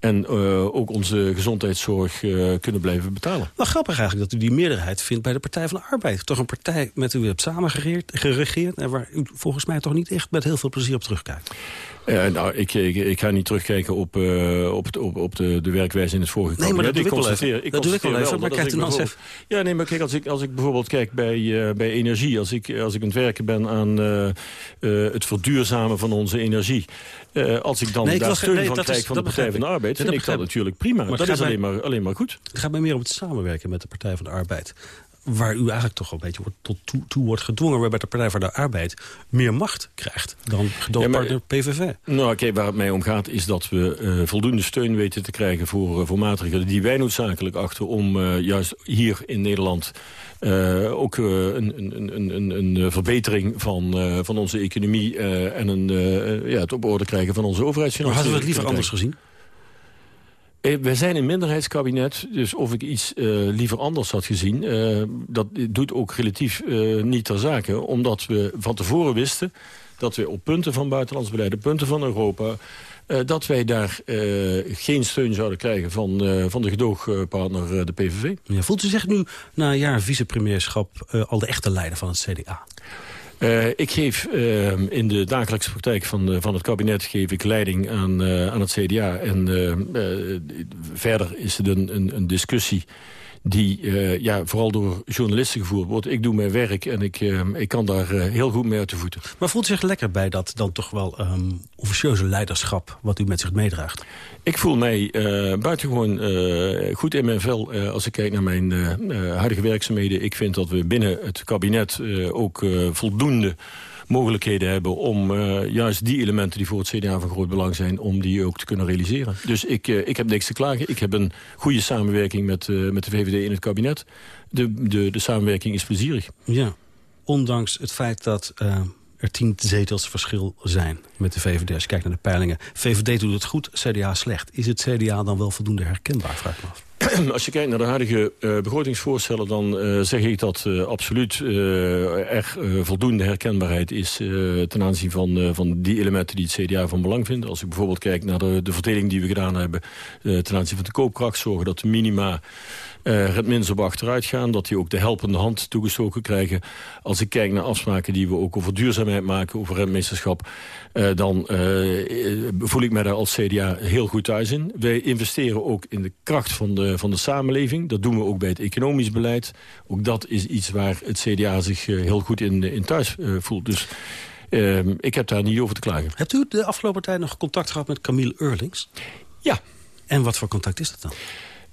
en ook onze gezondheidszorg kunnen blijven betalen. Nou, grappig eigenlijk dat u die meerderheid vindt bij de Partij van de Arbeid. Toch een partij met wie u hebt samengeregeerd... en waar u volgens mij toch niet echt met heel veel plezier op terugkijkt. Uh, nou, ik, ik, ik, ga niet terugkijken op, uh, op, op, op de, de werkwijze in het vorige nee, maar dat ik doe ik wel even. Ik dat doe ik wel even, maar kijk dan even. Ja, nee, maar kijk, als ik, als ik bijvoorbeeld kijk bij, uh, bij energie... Als ik, als ik aan het werken ben aan het verduurzamen van onze energie... als ik dan nee, ik daar steun nee, van krijg is, van de Partij van de Arbeid... vind ik dat natuurlijk prima. Maar dat is alleen maar, alleen maar goed. Het gaat mij meer om het samenwerken met de Partij van de Arbeid waar u eigenlijk toch een beetje tot toe, toe, wordt gedwongen... waarbij de Partij voor de Arbeid meer macht krijgt dan gedoogpartner ja, PVV. Nou, oké, waar het mij om gaat is dat we uh, voldoende steun weten te krijgen... voor, uh, voor maatregelen die wij noodzakelijk achten om uh, juist hier in Nederland... ook een, een, een, een, verbetering van, van onze economie en een, ja, het op orde krijgen van onze overheidsfinanciën. Maar hadden we het liever anders gezien? Eh, we zijn een minderheidskabinet, dus of ik iets uh, liever anders had gezien... Uh, dat doet ook relatief niet ter zake. Omdat we van tevoren wisten dat we op punten van buitenlands beleid... punten van Europa... dat wij daar geen steun zouden krijgen van, van de gedoogpartner, de PVV. Voelt u zich nu na een jaar vicepremierschap al de echte leider van het CDA? Uh, ik geef uh, in de dagelijkse praktijk van, van het kabinet geef ik leiding aan, uh, aan het CDA. En verder is het een, een, een discussie die uh, ja, vooral door journalisten gevoerd wordt. Ik doe mijn werk en ik, uh, ik kan daar uh, heel goed mee uit de voeten. Maar voelt u zich lekker bij dat dan toch wel um, officieuze leiderschap... wat u met zich meedraagt? Ik voel mij buitengewoon goed in mijn vel als ik kijk naar mijn huidige werkzaamheden. Ik vind dat we binnen het kabinet ook voldoende mogelijkheden hebben om uh, juist die elementen die voor het CDA van groot belang zijn... om die ook te kunnen realiseren. Dus ik, uh, ik heb niks te klagen. Ik heb een goede samenwerking met, uh, met de VVD in het kabinet. De, de, de samenwerking is plezierig. Ja, ondanks het feit dat er tien zetels verschil zijn met de VVD. Als je kijkt naar de peilingen. VVD doet het goed, CDA slecht. Is het CDA dan wel voldoende herkenbaar, vraag me af. Als je kijkt naar de huidige uh, begrotingsvoorstellen... dan uh, zeg ik dat uh, absoluut er voldoende herkenbaarheid is... ten aanzien van, van die elementen die het CDA van belang vindt. Als ik bijvoorbeeld kijk naar de, de verdeling die we gedaan hebben... ten aanzien van de koopkracht, zorgen dat de minima uh, het minst op achteruit gaan. Dat die ook de helpende hand toegestoken krijgen. Als ik kijk naar afspraken die we ook over duurzaamheid maken, over rentmeesterschap... Uh, dan uh, voel ik me daar als CDA heel goed thuis in. Wij investeren ook in de kracht van de, van de samenleving. Dat doen we ook bij het economisch beleid. Ook dat is iets waar het CDA zich heel goed in, in thuis voelt. Dus... Ehm, ik heb daar niet over te klagen. Hebt u de afgelopen tijd nog contact gehad met Camille Eurlings? Ja. En wat voor contact is dat dan?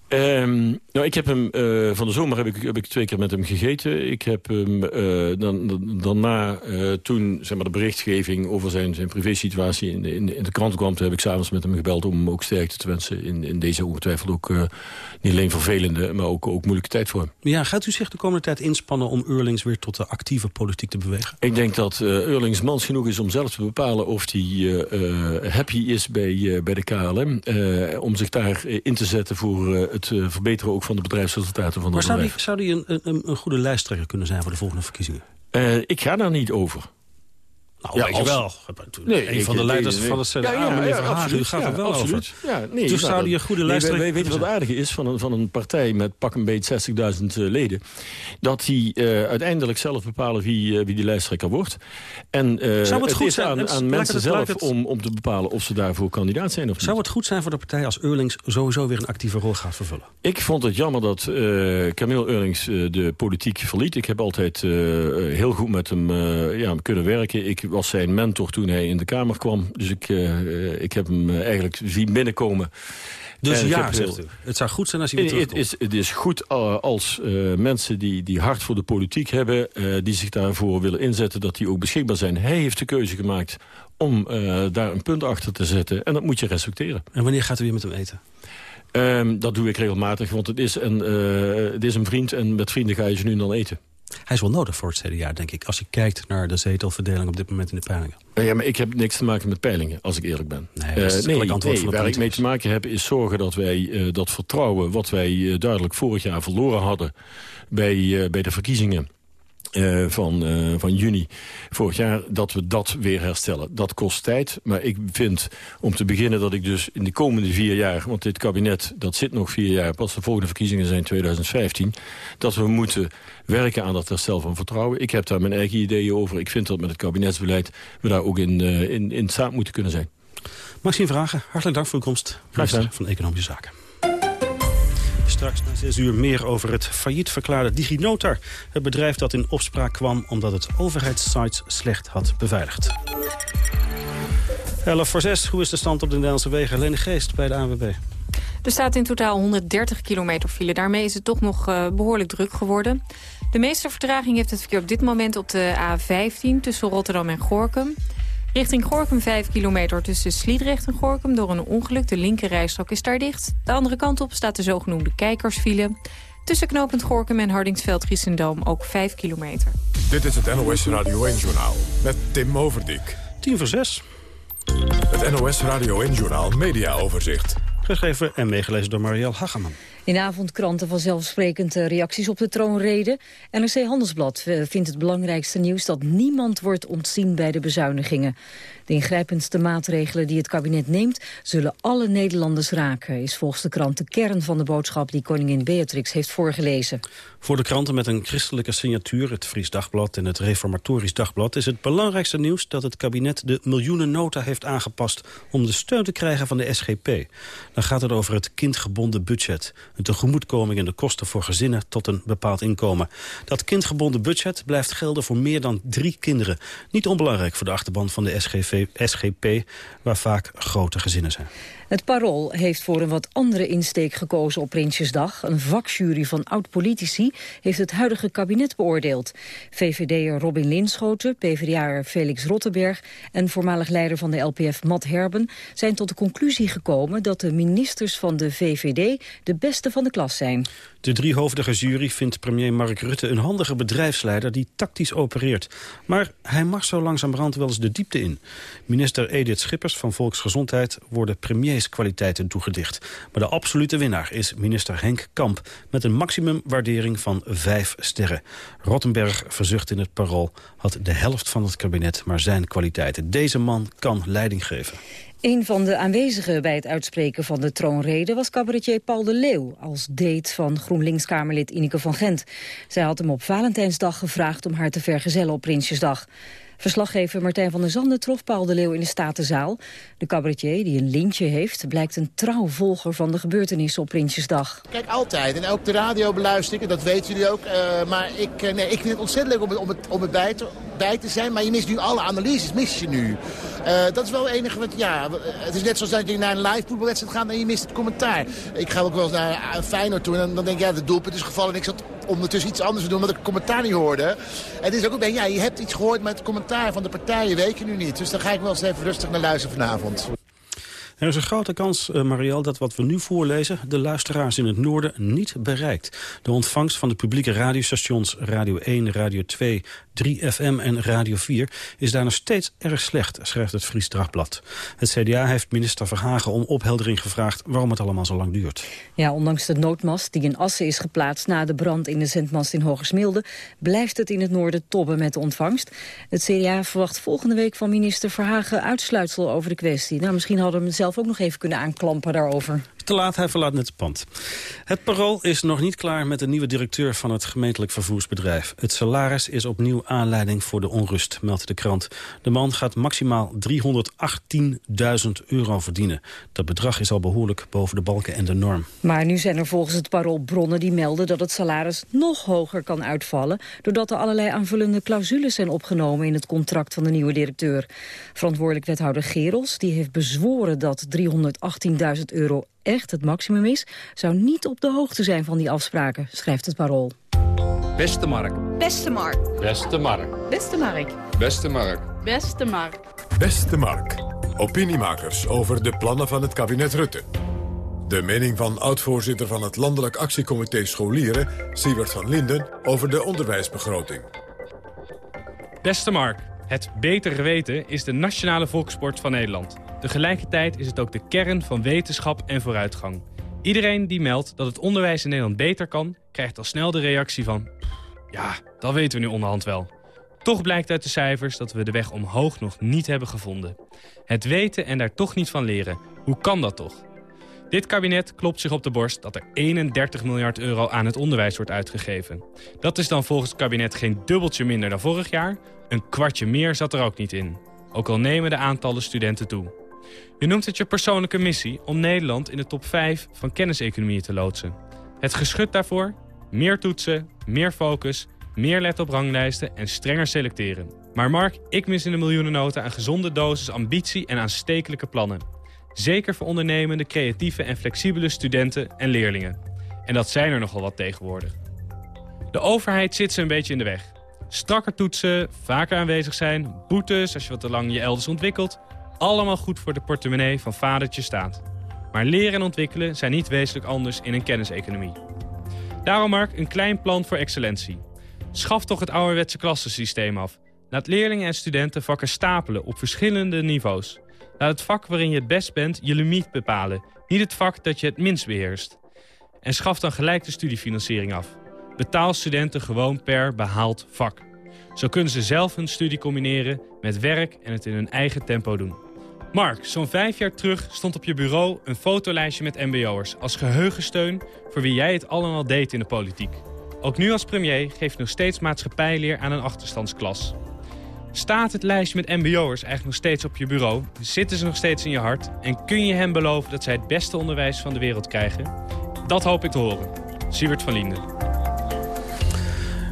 Um, nou, ik heb hem uh, van de zomer heb ik, heb ik twee keer met hem gegeten. Ik heb hem uh, dan, daarna, uh, toen zeg maar, de berichtgeving over zijn, zijn privésituatie in de, in, in de krant kwam... toen heb ik s'avonds met hem gebeld om hem ook sterkte te wensen... in, in deze ongetwijfeld ook niet alleen vervelende, maar ook, ook moeilijke tijd voor hem. Ja, gaat u zich de komende tijd inspannen om Eurlings weer tot de actieve politiek te bewegen? Ik denk dat Eurlings mans genoeg is om zelf te bepalen of hij happy is bij, bij de KLM. om zich daar in te zetten voor het uh, verbeteren ook van de bedrijfsresultaten van de Maar zou die, zou die een, een, een goede lijsttrekker kunnen zijn voor de volgende verkiezingen? Uh, ik ga daar niet over. Nou, ja, weet als... je wel. Nee, een van de leiders van het CDA, ja, ja, meneer Verhagen, u gaat er wel absoluut. over. Ja, nee, dus zou die een goede lijsttrekker nee, Weet je wat aardig is van een, van een partij met pak een beetje 60.000 uh, leden? Dat die uh, uiteindelijk zelf bepalen wie, uh, wie die lijsttrekker wordt. En uh, zou het, het goed is zijn, aan, aan mensen het, zelf het... om, om te bepalen of ze daarvoor kandidaat zijn of niet. Zou het goed zijn voor de partij als Eurlings sowieso weer een actieve rol gaat vervullen? Ik vond het jammer dat Camille Eurlings de politiek verliet. Ik heb altijd heel goed met hem ja, kunnen werken. Ik was zijn mentor toen hij in de Kamer kwam. Dus ik, uh, ik heb hem eh, eigenlijk zien binnenkomen. Dus ja, zegt u. Het zou goed zijn als hij weer terugkomt. Het is, het is goed als uh, mensen die, die hard voor de politiek hebben... Uh, die zich daarvoor willen inzetten, dat die ook beschikbaar zijn. Hij heeft de keuze gemaakt om uh, daar een punt achter te zetten. En dat moet je respecteren. En wanneer gaat u weer met hem eten? Um, dat doe ik regelmatig, want het is, een, het is een vriend... en met vrienden ga je ze nu dan eten. Hij is wel nodig voor het CDA, denk ik. Als je kijkt naar de zetelverdeling op dit moment in de peilingen. Ja, maar ik heb niks te maken met peilingen, als ik eerlijk ben. Nee, dat is uh, nee, nee waar ik mee te maken heb is zorgen dat wij uh, dat vertrouwen... wat wij uh, duidelijk vorig jaar verloren hadden bij, bij de verkiezingen... Uh, van, uh, van juni vorig jaar, dat we dat weer herstellen. Dat kost tijd, maar ik vind om te beginnen dat ik dus in de komende vier jaar... want dit kabinet, dat zit nog vier jaar, pas de volgende verkiezingen zijn 2015... dat we moeten werken aan dat herstel van vertrouwen. Ik heb daar mijn eigen ideeën over. Ik vind dat met het kabinetsbeleid we daar ook in, uh, in, in staat moeten kunnen zijn. Maxime Vragen, hartelijk dank voor uw komst. Graag gedaan. van Economische Zaken. Straks na zes uur meer over het failliet verklaarde DigiNotar. Het bedrijf dat in opspraak kwam omdat het overheidssites slecht had beveiligd. 11 voor 6, hoe is de stand op de Nederlandse wegen? Lene Geest bij de ANWB. Er staat in totaal 130 kilometer file. Daarmee is het toch nog uh, behoorlijk druk geworden. De meeste vertraging heeft het verkeer op dit moment op de A15... tussen Rotterdam en Gorkum. Richting Gorkum 5 kilometer tussen Sliedrecht en Gorkum... door een ongeluk. De linkerrijstrook is daar dicht. De andere kant op staat de zogenoemde kijkersfile. Tussen knooppunt Gorkum en Hardingsveld-Giessendam ook 5 kilometer. Dit is het NOS Radio 1-journaal met Tim Overdijk. 10 voor 6. Het NOS Radio 1-journaal Mediaoverzicht. Geschreven en meegelezen door Marielle Hageman. In avondkranten vanzelfsprekend reacties op de troonrede. NRC Handelsblad vindt het belangrijkste nieuws dat niemand wordt ontzien bij de bezuinigingen. De ingrijpendste maatregelen die het kabinet neemt... zullen alle Nederlanders raken, is volgens de krant de kern van de boodschap... die koningin Beatrix heeft voorgelezen. Voor de kranten met een christelijke signatuur, het Fries Dagblad en het Reformatorisch Dagblad... is het belangrijkste nieuws dat het kabinet de miljoenennota heeft aangepast... om de steun te krijgen van de SGP. Dan gaat het over het kindgebonden budget. Een tegemoetkoming in de kosten voor gezinnen tot een bepaald inkomen. Dat kindgebonden budget blijft gelden voor meer dan drie kinderen. Niet onbelangrijk voor de achterban van de SGV SGP, waar vaak grote gezinnen zijn. Het Parool heeft voor een wat andere insteek gekozen op Prinsjesdag. Een vakjury van oud-politici heeft het huidige kabinet beoordeeld. VVD'er Robin Linschoten, PvdA'er Felix Rottenberg... en voormalig leider van de LPF Matt Herben... zijn tot de conclusie gekomen dat de ministers van de VVD... de beste van de klas zijn. De driehoofdige jury vindt premier Mark Rutte een handige bedrijfsleider die tactisch opereert. Maar hij mag zo langzamerhand wel eens de diepte in. Minister Edith Schippers van Volksgezondheid worden premierskwaliteiten toegedicht. Maar de absolute winnaar is minister Henk Kamp met een maximumwaardering van vijf sterren. Rottenberg verzucht in het parool had de helft van het kabinet maar zijn kwaliteiten. Deze man kan leiding geven. Een van de aanwezigen bij het uitspreken van de troonrede was cabaretier Paul de Leeuw, als date van GroenLinks-Kamerlid Ineke van Gent. Zij had hem op Valentijnsdag gevraagd om haar te vergezellen op Prinsjesdag. Verslaggever Martijn van der Zanden trof Paul de Leeuw in de Statenzaal. De cabaretier, die een lintje heeft, blijkt een trouw volger van de gebeurtenissen op Prinsjesdag. Kijk, altijd. En ook de radio beluister ik, dat weten jullie ook. Uh, maar ik, uh, nee, ik vind het ontzettend leuk om het, om het, om bij, te, bij te zijn. Maar je mist nu alle analyses, mis je nu. Uh, dat is wel het enige wat, ja, het is net zoals dat je naar een live voetbalwedstrijd gaat en je mist het commentaar. Ik ga ook wel eens naar Feyenoord toe en dan, dan denk ik, ja, de doelpunt is gevallen en ik zat ondertussen iets anders te doen omdat ik commentaar niet hoorde. Het is ook een beetje, ja, je hebt iets gehoord met het commentaar van de partijen, weet je nu niet. Dus daar ga ik wel eens even rustig naar luisteren vanavond. Er is een grote kans, uh, Marielle, dat wat we nu voorlezen... de luisteraars in het noorden niet bereikt. De ontvangst van de publieke radiostations Radio 1, Radio 2, 3FM en Radio 4... is daar nog steeds erg slecht, schrijft het Fries Dagblad. Het CDA heeft minister Verhagen om opheldering gevraagd... waarom het allemaal zo lang duurt. Ja, ondanks de noodmast die in Assen is geplaatst... na de brand in de zendmast in Hogersmilde... blijft het in het noorden tobben met de ontvangst. Het CDA verwacht volgende week van minister Verhagen... uitsluitsel over de kwestie. Nou, misschien hadden we hem ook nog even kunnen aanklampen daarover. Te laat, hij verlaat net het pand. Het parool is nog niet klaar met de nieuwe directeur van het gemeentelijk vervoersbedrijf. Het salaris is opnieuw aanleiding voor de onrust, meldt de krant. De man gaat maximaal 318.000 euro verdienen. Dat bedrag is al behoorlijk boven de balken en de norm. Maar nu zijn er volgens het parool bronnen die melden dat het salaris nog hoger kan uitvallen... doordat er allerlei aanvullende clausules zijn opgenomen in het contract van de nieuwe directeur. Verantwoordelijk wethouder Gerels die heeft bezworen dat 318.000 euro echt het maximum is... zou niet op de hoogte zijn van die afspraken, schrijft het Parool. Beste Mark. Beste Mark. Beste Mark. Beste Mark. Beste Mark. Beste Mark. Beste Mark. Opiniemakers over de plannen van het kabinet Rutte. De mening van oud-voorzitter van het Landelijk Actiecomité Scholieren... Siebert van Linden over de onderwijsbegroting. Beste Mark. Het beter weten is de nationale volkssport van Nederland. Tegelijkertijd is het ook de kern van wetenschap en vooruitgang. Iedereen die meldt dat het onderwijs in Nederland beter kan... krijgt al snel de reactie van... ja, dat weten we nu onderhand wel. Toch blijkt uit de cijfers dat we de weg omhoog nog niet hebben gevonden. Het weten en daar toch niet van leren. Hoe kan dat toch? Dit kabinet klopt zich op de borst dat er 31 miljard euro aan het onderwijs wordt uitgegeven. Dat is dan volgens het kabinet geen dubbeltje minder dan vorig jaar. Een kwartje meer zat er ook niet in. Ook al nemen de aantallen studenten toe. Je noemt het je persoonlijke missie om Nederland in de top 5 van kenniseconomieën te loodsen. Het geschut daarvoor? Meer toetsen, meer focus, meer let op ranglijsten en strenger selecteren. Maar Mark, ik mis in de miljoenennota een gezonde dosis ambitie en aanstekelijke plannen. Zeker voor ondernemende, creatieve en flexibele studenten en leerlingen. En dat zijn er nogal wat tegenwoordig. De overheid zit ze een beetje in de weg. Strakker toetsen, vaker aanwezig zijn, boetes als je wat te lang je elders ontwikkelt. Allemaal goed voor de portemonnee van vadertje staat. Maar leren en ontwikkelen zijn niet wezenlijk anders in een kenniseconomie. Daarom Mark een klein plan voor excellentie. Schaf toch het ouderwetse klassensysteem af. Laat leerlingen en studenten vakken stapelen op verschillende niveaus. Laat het vak waarin je het best bent je limiet bepalen. Niet het vak dat je het minst beheerst. En schaf dan gelijk de studiefinanciering af. Betaal studenten gewoon per behaald vak. Zo kunnen ze zelf hun studie combineren met werk en het in hun eigen tempo doen. Mark, zo'n vijf jaar terug stond op je bureau een fotolijstje met mbo'ers... als geheugensteun voor wie jij het allemaal deed in de politiek. Ook nu als premier geef je nog steeds maatschappijleer aan een achterstandsklas. Staat het lijstje met mbo'ers eigenlijk nog steeds op je bureau? Zitten ze nog steeds in je hart? En kun je hen beloven dat zij het beste onderwijs van de wereld krijgen? Dat hoop ik te horen. Siebert van Linden.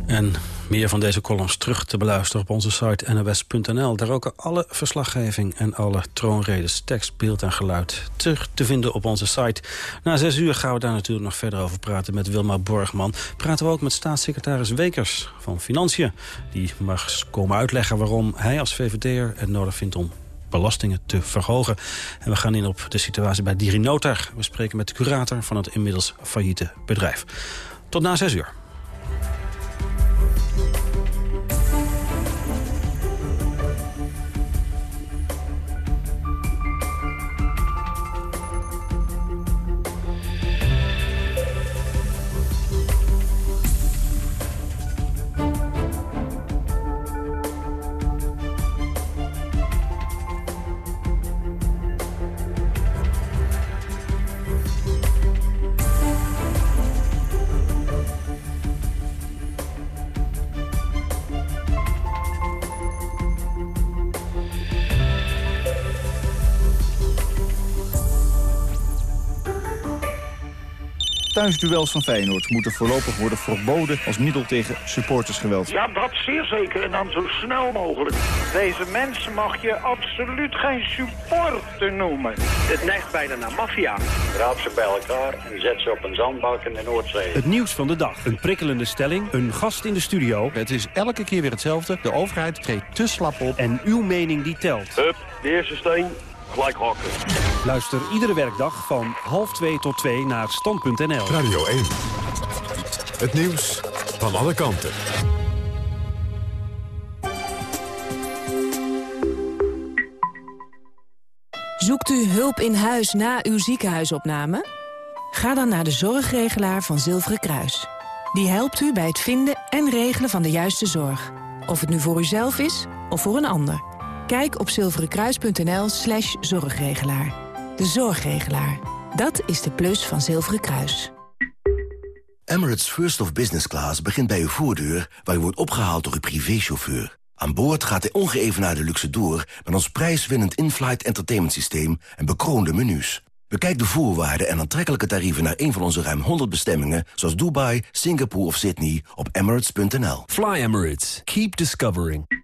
En meer van deze columns terug te beluisteren op onze site nws.nl. Daar ook alle verslaggeving en alle troonredes, tekst, beeld en geluid terug te vinden op onze site. Na zes uur gaan we daar natuurlijk nog verder over praten met Wilma Borgman. Praten we ook met staatssecretaris Wekers van Financiën. Die mag komen uitleggen waarom hij als VVD'er het nodig vindt om belastingen te verhogen. En we gaan in op de situatie bij Dirinotar. We spreken met de curator van het inmiddels failliete bedrijf. Tot na zes uur. Thuisduels van Feyenoord moeten voorlopig worden verboden als middel tegen supportersgeweld. Ja, dat zeer zeker. En dan zo snel mogelijk. Deze mensen mag je absoluut geen supporter noemen. Het neigt bijna naar maffia. Raap ze bij elkaar en zet ze op een zandbak in de Noordzee. Het nieuws van de dag. Een prikkelende stelling. Een gast in de studio. Het is elke keer weer hetzelfde. De overheid treedt te slap op. En uw mening die telt. Hup, de eerste steen. Luister iedere werkdag van half 2 tot 2 naar stand.nl. Radio 1. Het nieuws van alle kanten. Zoekt u hulp in huis na uw ziekenhuisopname? Ga dan naar de zorgregelaar van Zilveren Kruis. Die helpt u bij het vinden en regelen van de juiste zorg. Of het nu voor uzelf is of voor een ander. Kijk op zilverenkruis.nl slash zorgregelaar. De zorgregelaar. Dat is de plus van Zilveren Kruis. Emirates First of Business Class begint bij uw voordeur... waar u wordt opgehaald door uw privéchauffeur. Aan boord gaat de ongeëvenaarde luxe door... met ons prijswinnend in-flight entertainment systeem en bekroonde menus. Bekijk de voorwaarden en aantrekkelijke tarieven... naar een van onze ruim 100 bestemmingen... zoals Dubai, Singapore of Sydney op emirates.nl. Fly Emirates. Keep discovering.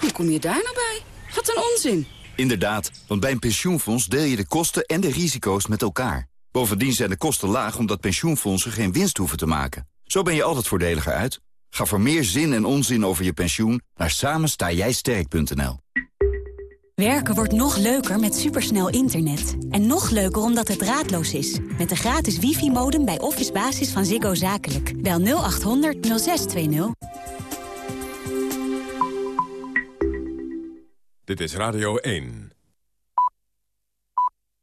Hoe kom je daar nou bij? Wat een onzin. Inderdaad, want bij een pensioenfonds deel je de kosten en de risico's met elkaar. Bovendien zijn de kosten laag omdat pensioenfondsen geen winst hoeven te maken. Zo ben je altijd voordeliger uit. Ga voor meer zin en onzin over je pensioen naar samenstaaijsterk.nl. Werken wordt nog leuker met supersnel internet. En nog leuker omdat het draadloos is. Met de gratis wifi-modem bij Office Basis van Ziggo Zakelijk. Bel 0800 0620. Dit is Radio 1.